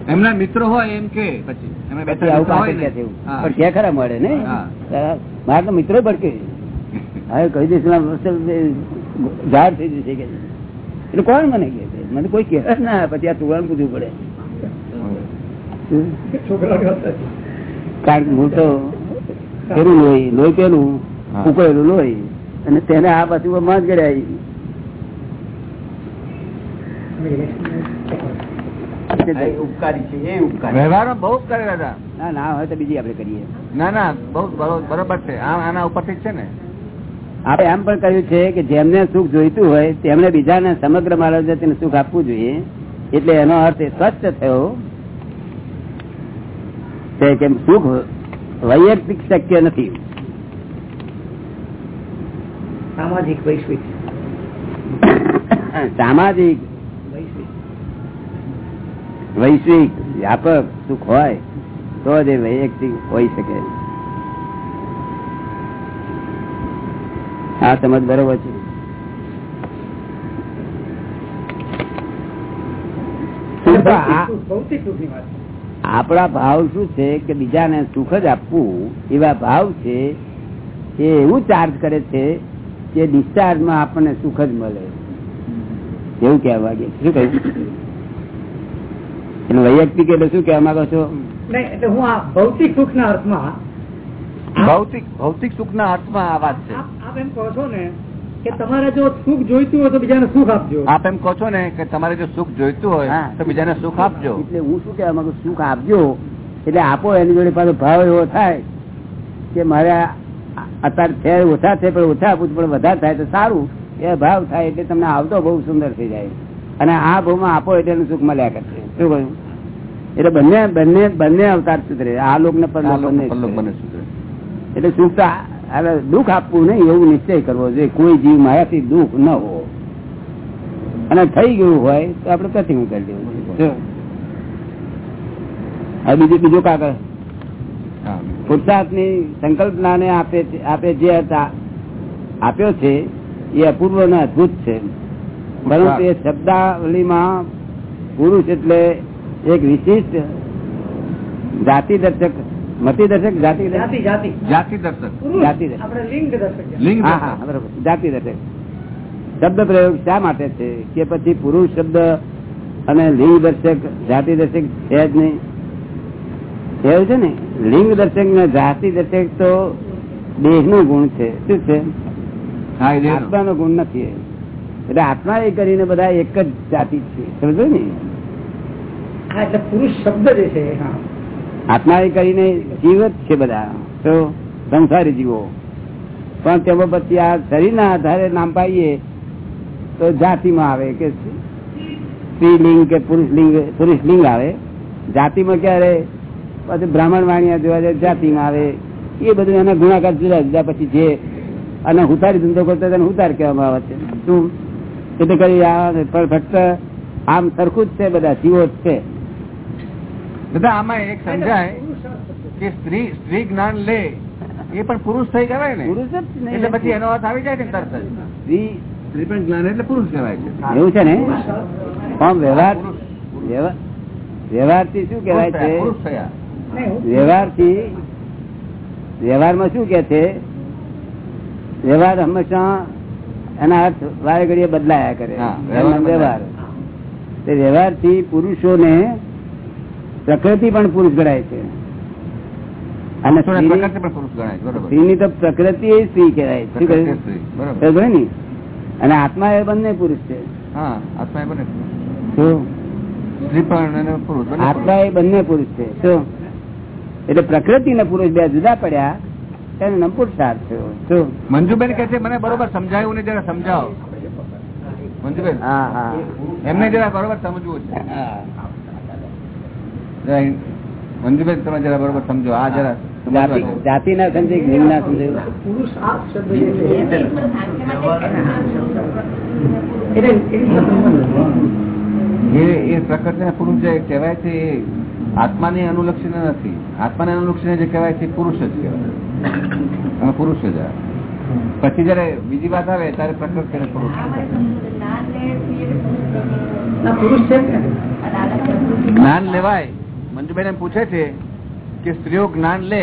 એમના મિત્રો હોય એમ કે પછી. કે ખરા મળે ને? મારા તો મિત્રો ભડકે હવે કહી દઈશ ઝાડ થઈ જશે કે એટલે કોણ મને કે મને કોઈ કહે ના પછી આ ટુકડા પૂછવું પડે. કારણ કે હું તો પેલું લોહી લોહી પેલું ઉકળેલું લોહી અને તેને આ બાજુ માં જ ગળે આવી. એ ઉપકારી છે એ ઉપકારી. વ્યવહારમાં બહુ જ કરે દાદા. ના ના હોય તો બીજી આપણે કરીએ. ના ના બહુ બરો- બરોબર છે. આ આના ઉપરથી છે ને. આપણે એમ પણ કહ્યું છે કે જેમને સુખ જોઈતું હોય તેમણે બીજાને સમગ્ર માનવ જાતિને સુખ આપવું જોઈએ. એટલે એનો અર્થ સ્વચ્છ થયો છે કે સુખ વૈયક્તિક શક્ય નથી. સામાજિક વૈશ્વિક. (coughs) સામાજિક. વૈશ્વિક. વ્યાપક સુખ હોય તો જ એ વૈયક્તિક હોઈ શકે. આ સમજ બરોબર છે. સુખની ભૌતિક વાત આપણા ભાવ શું છે કે બીજાને સુખ જ આપવું એવા ભાવ છે એ એવું ચાર્જ કરે છે કે ડિસ્ચાર્જમાં આપણને સુખ જ મળે. એવું કહેવા માંગે શું કહ્યું? વૈયક્તિક એટલે શું કહેવા માંગો છો? નહીં એટલે હું આ ભૌતિક સુખના અર્થમાં ભૌતિક ભૌતિક સુખ ના અર્થમાં આ વાત છે. આપ આપ એમ કહો છો ને કે તમારે જો સુખ જોઈતું હોય તો બીજાને સુખ આપજો. આપ એમ કહો છો ને કે તમારે જો સુખ જોઈતું હોય તો બીજાને સુખ આપજો. એટલે હું શું કહેવા માંગુ સુખ આપજો. એટલે આપો એની જોડે પાછો ભાવ એવો થાય કે મારે અત્યારે છે ઓછા છે પણ ઓછા આપું પણ વધારે થાય તો સારું. એ ભાવ થાય એટલે તમને આવતો બહુ સુંદર થઈ જાય. અને આ ભાવમાં આપો એટલે એનું સુખ મળ્યા કરશે. શું કહ્યું? એટલે બંને બંને બંને અવતાર સુધરે. આ લોક ને લોકો બંને. એટલે સુખ તો હવે દુઃખ આપવું નહીં એવું નિશ્ચય કરવો જોઈએ. કોઈ જીવ માયાથી દુઃખ ન હો અને થઈ ગયું હોય તો આપણે કથિંગ કરી દેવું. હવે બીજું બીજું કાગળ. હા. પુરુષાર્થની સંકલ્પના ને આપે આપે જે હતા આપ્યો છે એ અપૂર્વ ને અદભુત છે. પરંતુ એ શબ્દાવલીમાં પુરુષ એટલે એક વિશિષ્ટ જાતિ દર્શક મતિ દર્શક? જાતિ જાતિ. દર્શક જાતિ દર્શક. જાતિ દર્શક. લિંગ દર્શક લિંગ હા દર્શક. હા બરોબર. જાતિ દર્શક. શબ્દ પ્રયોગ શા માટે છે? કે પછી પુરુષ શબ્દ અને લિંગ દર્શક જાતિ દર્શક છે જ નહીં. એવું છે ને? લિંગ દર્શક ને જાતિ દર્શક તો દેહ નો ગુણ છે. શું છે? આત્મા નો ગુણ નથી. એટલે આત્મા એ કરીને બધા એક જ જાતિ છે. સમજો ને? હા એટલે પુરુષ શબ્દ જે છે હા. આત્મા કરીને જીવ જ છે બધા. તો સંસારી જીવો. પણ તેમાં પછી આ શરીરના આધારે નામ પાઈએ તો જાતિમાં આવે કે સ્ત્રીલિંગ કે પુરુષ લિંગ પુરુષ લિંગ આવે. જાતિમાં ક્યારે? પછી બ્રાહ્મણ વાણિયા જોવા જાય, જાતિમાં આવે. એ બધું એના ગુણાકાર જુદા જુદા. પછી જે અને હુતારી ધંધો કરતો તેને હુતાર કહેવામાં આવે છે. શું? એટલે કરી આ પણ ફક્ત આમ સરખું જ છે બધા, જીવો જ છે. દાદા આમાં એક સમજાય કે સ્ત્રી સ્ત્રી જ્ઞાન લે એ પણ પુરુષ થઈ કહેવાય ને. પુરુષ જ એટલે પછી એનો અર્થ આવી જાય ને તરત જ સ્ત્રી સ્ત્રી પણ જ્ઞાન એટલે પુરુષ કહેવાય છે. એવું છે ને? પણ વ્યવહાર વ્યવહાર- થી શું કહેવાય છે? વ્યવહારથી વ્યવહારમાં શું કે છે? વ્યવહાર હંમેશા એના અર્થ વારે ઘડીએ બદલાયા કરે. વ્યવહાર. વ્યવહારથી પુરુષો પુરુષોને પ્રકૃતિ પણ પુરુષ ગણાય છે. અને સ્ત્રીની- તો પ્રકૃતિ એ સ્ત્રી કહેવાય બરોબર. ને. અને આત્મા એ બંને પુરુષ છે. આત્મા એ બને પુરુષ. આત્મા એ બંને છે. શું એટલે પ્રકૃતિ ને પુરુષ બે જુદા પડ્યા એને પુરુષાર્થ થયો. શું મંજુબેન કે છે મને બરોબર સમજાયું ને જરા સમજાવો. મંજુબેન હા હા. એમને જરા બરોબર સમજવું છે. હા. તમે જરા બરોબર સમજો. આ જરા જાતિ ના સમજાય લિંગ ના સમજાય પુરુષ આ શબ્દ જે. એ પુરુષ કહેવાય છે એ આત્માને અનુલક્ષીને નથી. આત્માને અનુલક્ષીને જે કહેવાય છે પુરુષ જ કહેવાય. અને પુરુષ જ પછી જયારે બીજી વાત આવે ત્યારે પ્રકૃતિ અને પુરુષ. પુરુષ છે. જ્ઞાન લેવાય. મંજુબેન એમ પૂછે છે કે સ્ત્રીઓ જ્ઞાન લે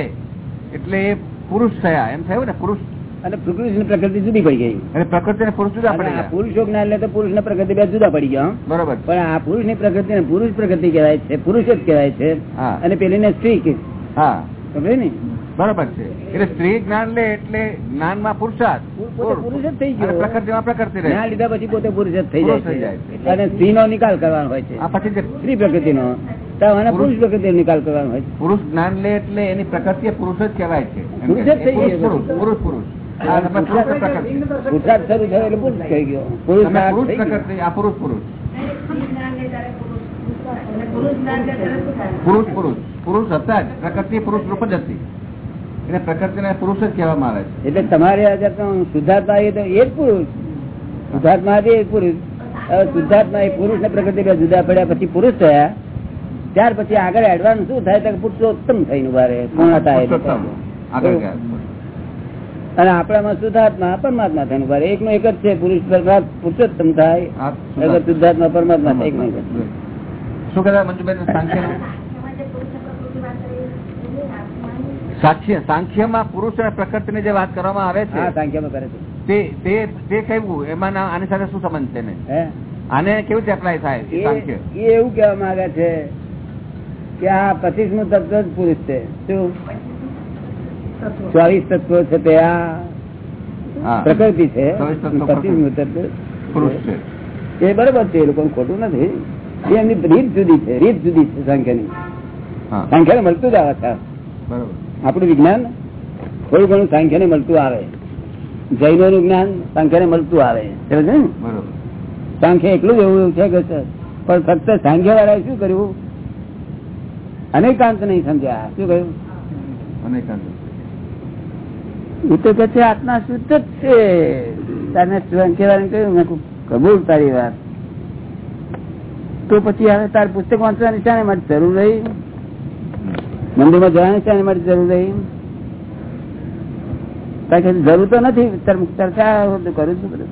એટલે એ પુરુષ થયા. એમ થયું ને પુરુષ. અને પુરુષ પ્રકૃતિ જુદી પડી ગઈ. અને પ્રકૃતિ અને પુરુષ જુદા પડી ગયા. પુરુષો જ્ઞાન લે તો પુરુષ ને પ્રકૃતિ બે જુદા પડી ગયા બરોબર. પણ આ પુરુષની પ્રકૃતિ ને પુરુષ પ્રકૃતિ કહેવાય છે પુરુષ જ કહેવાય છે. અને પેલી ને સ્ત્રી કે હા. સમજે ને? બરોબર છે. એટલે સ્ત્રી જ્ઞાન લે એટલે જ્ઞાનમાં પુરુષાર્થ. પોતે પુરુષ. જ થઈ ગયો. ગયો પ્રકૃતિમાં પ્રકૃતિ રહે. જ્ઞાન લીધા પછી પોતે પુરુષ જ થઈ જાય અને સ્ત્રી નો નિકાલ કરવાનો હોય છે. આ પછી સ્ત્રી પ્રકૃતિ નો પુરુષ પ્રકૃતિ નિકાલ કરવાનો હોય પુરુષ જ્ઞાન લે એટલે એની પ્રકૃતિ પુરુષ જ કહેવાય છે. પુરુષ જ થઈ ગયો. પુરુષ પુરુષ પુરુષ. આ તમે પુરુષ ને પ્રકૃતિ. પુરુષાર્થ શરૂ થયો એટલે પુરુષ થઈ ગયો. પુરુષ ના પુરુષ પ્રકૃતિ આ પુરુષ પુરુષ. પુરુષ પુરુષ. પુરુષ હતા જ. પ્રકૃતિ પુરુષ રૂપ જ હતી. એટલે પ્રકૃતિને પુરુષ જ કહેવામાં આવે છે. એટલે તમારે શુદ્ધાત્મા એ તો એ જ પુરુષ. શુદ્ધાત્મા એ પુરુષ શુદ્ધાત્મા એ પુરુષ ને પ્રકૃતિ જુદા પડ્યા પછી પુરુષ થયા. ત્યાર પછી આગળ એડવાન્સ શું થાય તો પુરુષોત્તમ થઈને ઊભા રહે પૂર્ણતા અને આપણામાં શુદ્ધાત્મા પરમાત્મા થઈને ઊભા રહે. એકનો એક જ છે પુરુષ પુરુષોત્તમ થાય. અગર શુદ્ધાત્મા પરમાત્મા થાય એકનો એક જ. શું કહેવાય મંજુબેન સાંખ્ય સાંખ્ય સાંખ્યમાં પુરુષ અને પ્રકૃતિની જે વાત કરવામાં આવે છે સાંખ્યમાં કરે છે. તે તે કેવું? એમાં ના- આની સાથે શું સંબંધ છે ને? આને કેવું એપ્લાય થાય એ એવું કેવા માંગે છે કે આ પચીસમું તત્વ જ પુરુષ છે. શું? ચોવીસ તત્વો છે તે આ પ્રકૃતિ છે. પચીસમું તત્વ પુરુષ છે. એ બરોબર છે એ લોકો ખોટું નથી. એ એમની રીત જુદી છે રીત જુદી છે સંખ્યાની. સંખ્યાને મળતું જ આવે છે. આપણું વિજ્ઞાન થોડું ઘણું સંખ્યાને મળતું આવે. જૈનો નું જ્ઞાન સંખ્યાને મળતું આવે. સમજે ને? એટલું જ એવું છે કે. પણ ફક્ત સાંખ્યા વાળાએ શું કર્યું? અનેકાંત નહીં સમજ્યા. શું કહ્યું? અનેકાંત. એ તો કે છે આત્મા શુદ્ધ જ છે. તને સાંખ્ય કહ્યું મેં કબૂલ તારી વાત. તો પછી હવે તાર પુસ્તક વાંચવાની શાને માટે જરૂર રહી? મંદિરમાં જવાની શાને માટે જરૂર રહી? કારણ કે જરૂર તો નથી. બધું કરું છું બધું.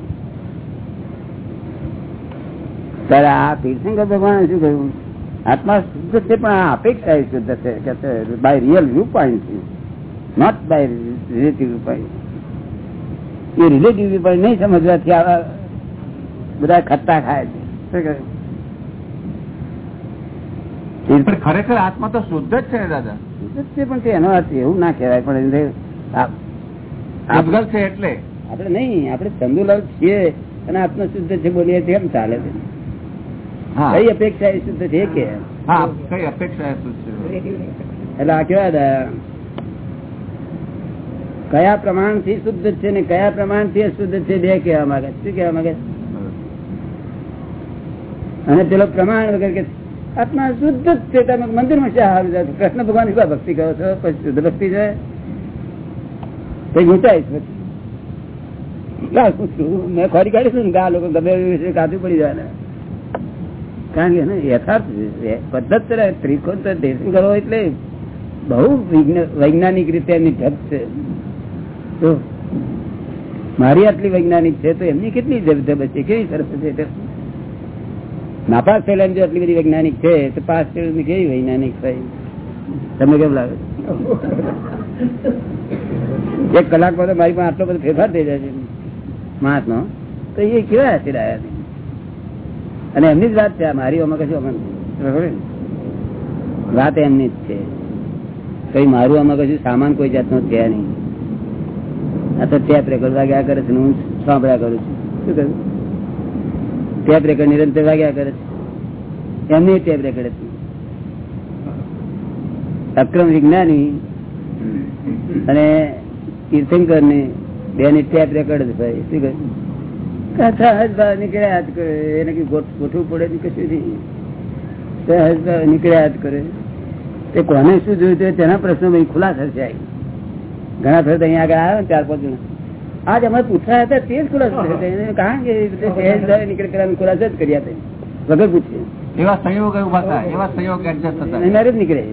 તારે આ તીર્થંકર ભગવાને શું કહ્યું? આત્મા શુદ્ધ છે પણ આ અપેક્ષા એ શુદ્ધ છે કે by real viewpoint not by relative viewpoint A relative viewpoint નહીં સમજવાથી આવા બધા ખટ્ટા ખાય છે. ખરેખર આત્મા તો શુદ્ધ જ છે દાદા. શુદ્ધ છે પણ એનો અર્થ એવું ના કહેવાય પણ એને આ- આ- છે એટલે. આપણે નહીં આપડે ચંદુલાલ છીએ અને આત્મા શુદ્ધ છે બોલીએ એમ ચાલે છે. કઈ અપેક્ષા એ શુદ્ધ છે? કે? હા કઈ અપેક્ષા એટલે આ કેવા? કયા પ્રમાણથી શુદ્ધ છે ને કયા પ્રમાણથી અશુદ્ધ છે બે કેવા માંગે શું કેવા માંગે અને પેલો પ્રમાણ વગર કે આત્મા શુદ્ધ જ છે તમે મંદિરમાં શા આવી જાવ કૃષ્ણ ભગવાન શું ભક્તિ કરો છો? પછી શુદ્ધ ભક્તિ છે? પછી ઊંચાઈ છે પછી. મેં ખોરી કાઢીશું ને આ લોકો ગમે એવી પડી જાય ને. કારણ કે યથાર્થ પદ્ધત ત્રિકોણ તો દેશી કરો એટલે બહુ વૈજ્ઞાનિક રીતે એની ઢબ છે. તો મારી આટલી વૈજ્ઞાનિક છે, તો એમની કેટલી ઢબ છે? કેવી સરસ છે નાપાસ થયેલા જો આટલી બધી વૈજ્ઞાનિક છે, તો પાસ થયેલું કેવી વૈજ્ઞાનિક થાય તમને કેમ લાગે? એક કલાકમાં તો મારી પાસે આટલો બધો ફેરફાર થઈ જાય છે. માણસનો તો એ કેવા હશે છે? અને એમની જ વાત છે મારી આમાં કશું આમાં વાત એમની જ છે. કઈ મારું આમાં કશું સામાન કોઈ જાતનો છે નહીં. આ તો ટેપ રેકોર્ડ વાગ્યા કરે છે હું સાંભળ્યા કરું છું. શું કહ્યું? ટેપ રેકોર્ડ નિરંતર વાગ્યા કરે છે. એમની ટેપ રેકોર્ડ હતી. અક્રમ વિજ્ઞાની અને તીર્થંકરની બેની ટેપ રેકોર્ડ શું કહ્યું? સહજ ભાવ નીકળ્યા જ કરે. એને કઈ ગોઠવું પડે નહીં કશું નહીં. સહજ ભાવ નીકળ્યા જ કરે. તે કોને શું જોયું તે તેના પ્રશ્નો ભાઈ ખુલાસા છે ઘણા ફેર અહીંયા આગળ આવ્યો ને ચાર પાંચ જણા. આજ અમે પૂછ્યા હતા તે જ ખુલાસો કારણ કે સહેજ ભાવે નીકળે પેલા ખુલાસો જ કર્યા હતા. વગર પૂછીએ એવા સંયોગ ઊભા એવા એડજસ્ટ એનારે જ નીકળે.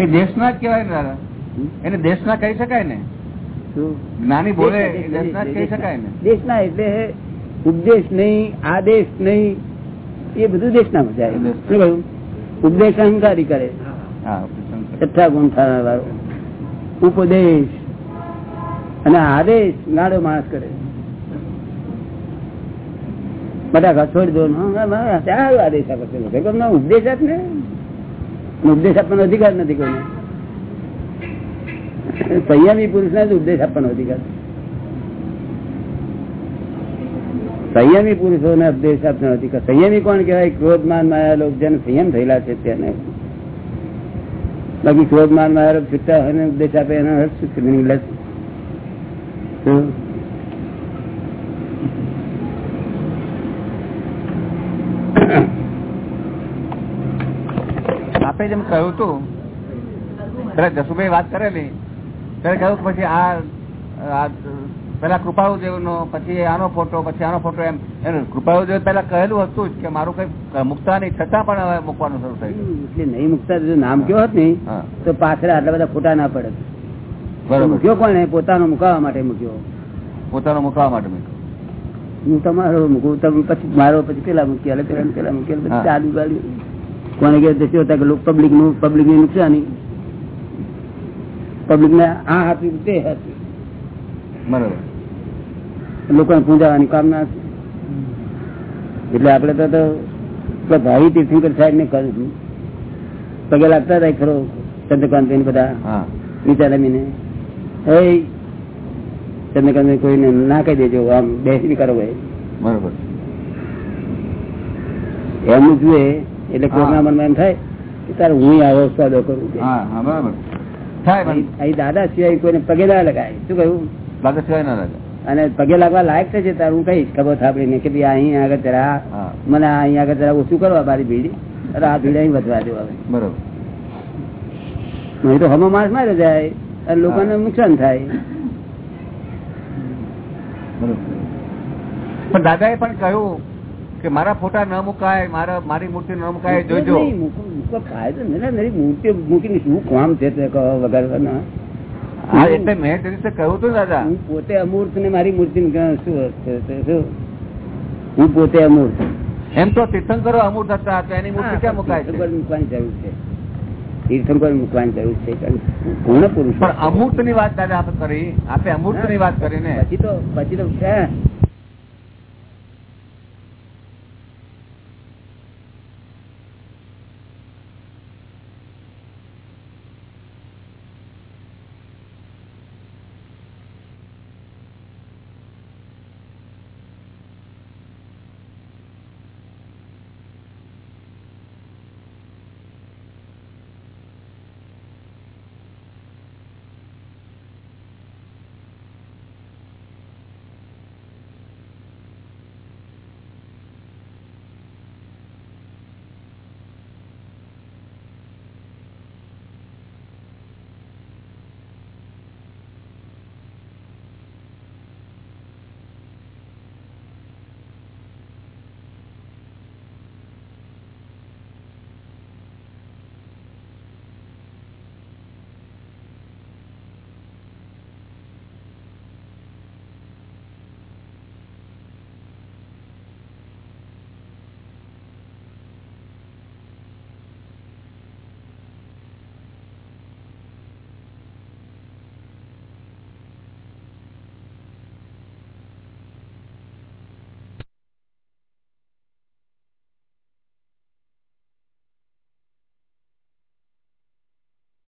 એ દેશના જ કહેવાય એને દેશના કહી શકાય ને? જ્ઞાની બોલે એ દેશના જ કહી શકાય ને. દેશના એટલે ઉપદેશ નહીં આદેશ નહીં એ બધું દેશના જાય. ઉપદેશ. અહંકારી કરે. છઠ્ઠા ગુણ થનાર વાળો. ઉપદેશ અને આદેશ ગાડો માણસ કરે. બધા છોડી દો. આદેશ આપે ઉપદેશ આપ ને. ઉપદેશ આપવાનો અધિકાર નથી કોઈને. સંયમી પુરુષ ને જ ઉપદેશ આપવાનો અધિકાર. સંયમી પુરુષો ને ઉપદેશ આપવાનો અધિકાર. સંયમી કોણ કહેવાય? ક્રોધમાન માયા લોક જેને સંયમ થયેલા છે તેને. બાકી ક્રોધમાન માયા લોક છૂટા હોય ઉપદેશ આપે, એનો શું છે? જેમ કહ્યું હતું જસુભાઈ વાત કરેલી ત્યારે કહ્યું પછી આ પેલા કૃપાળુદેવ નો પછી આનો ફોટો પછી આનો ફોટો એમ. એનું કૃપાળુ પેલા કહેલું હતું જ કે મારું કઈ મુકતા નહીં છતાં પણ હવે મૂકવાનું શરૂ થઈ ગયું. એટલે નહીં મુકતા નામ કયો હોત ને તો પાછળ આટલા બધા ખોટા ના પડે. મૂક્યો કોને પોતાનો મુકાવા માટે મૂક્યો. પોતાનો મૂકવા માટે મૂક્યો. હું તમારો મૂકું તમે પછી મારો પછી પેલા મૂક્યા પેલા પેલા મૂકી પછી. ચાલુ ગાડી કોને કે દસ્યો પબ્લિકનું પબ્લિકની નુકસાની પબ્લિક ને આ હાથવી તે હાથવી બરોબર. લોકોને પૂજાવાની કામના એટલે આપડે તો ભાઈ તીર્થંકર સાહેબ ને કહ્યું હતું. પગે લાગતા હતા ખરો ચંદ્રકાંત બધા નીચા એ ચંદ્રકાંત કોઈને ના કહી દેજો આમ બેસી કરો ભાઈ. બરોબર. એમનું જુએ એટલે કોઈના. મનમાં એમ થાય કે તારે હું આવો સ્વાદો કરું બરાબર. અહીં દાદા સિવાય કોઈને પગે ના લગાય. શું કહ્યું? લાગે સિવાય ના લગાય. અને પગે લાગવા લાયક છે તાર હું કહીશ ખબર થાપડીને કે ભાઈ અહીં આગળ જરા મને અહીં આગળ જરા ઓછું કરવા મારી ભીડ. અરે આ ભીડ અહીં વધવા દેવા બરોબર. નહીં તો હમો માસ મારે જાય અને લોકોને નુકસાન થાય. બરોબર. પણ દાદાએ પણ કહ્યું કે મારા ફોટા ન મુકાય મારા મારી મૂર્તિ ન મુકાય જોજો. ફાયદો મૂર્તિ મૂકીને શું કામ છે વગાડવાના હા એટલે મેં તે કહ્યું હતું દાદા. હું પોતે અમૂર્ત ને મારી મૂર્તિ શું છે તે શું? હું પોતે અમૂર્ત. એમ તો તીર્થંકરો અમૂર્ત હતા એની મૂર્તિ ક્યાં મુકાય મૂકવાની જરૂર છે. તીર્થંકર મૂકવાની જરૂર છે પૂર્ણ પુરુષ પણ અમૂર્તની વાત દાદા આપણે કરી આપે અમૂર્તની વાત કરી ને પછી તો પછી તો છે.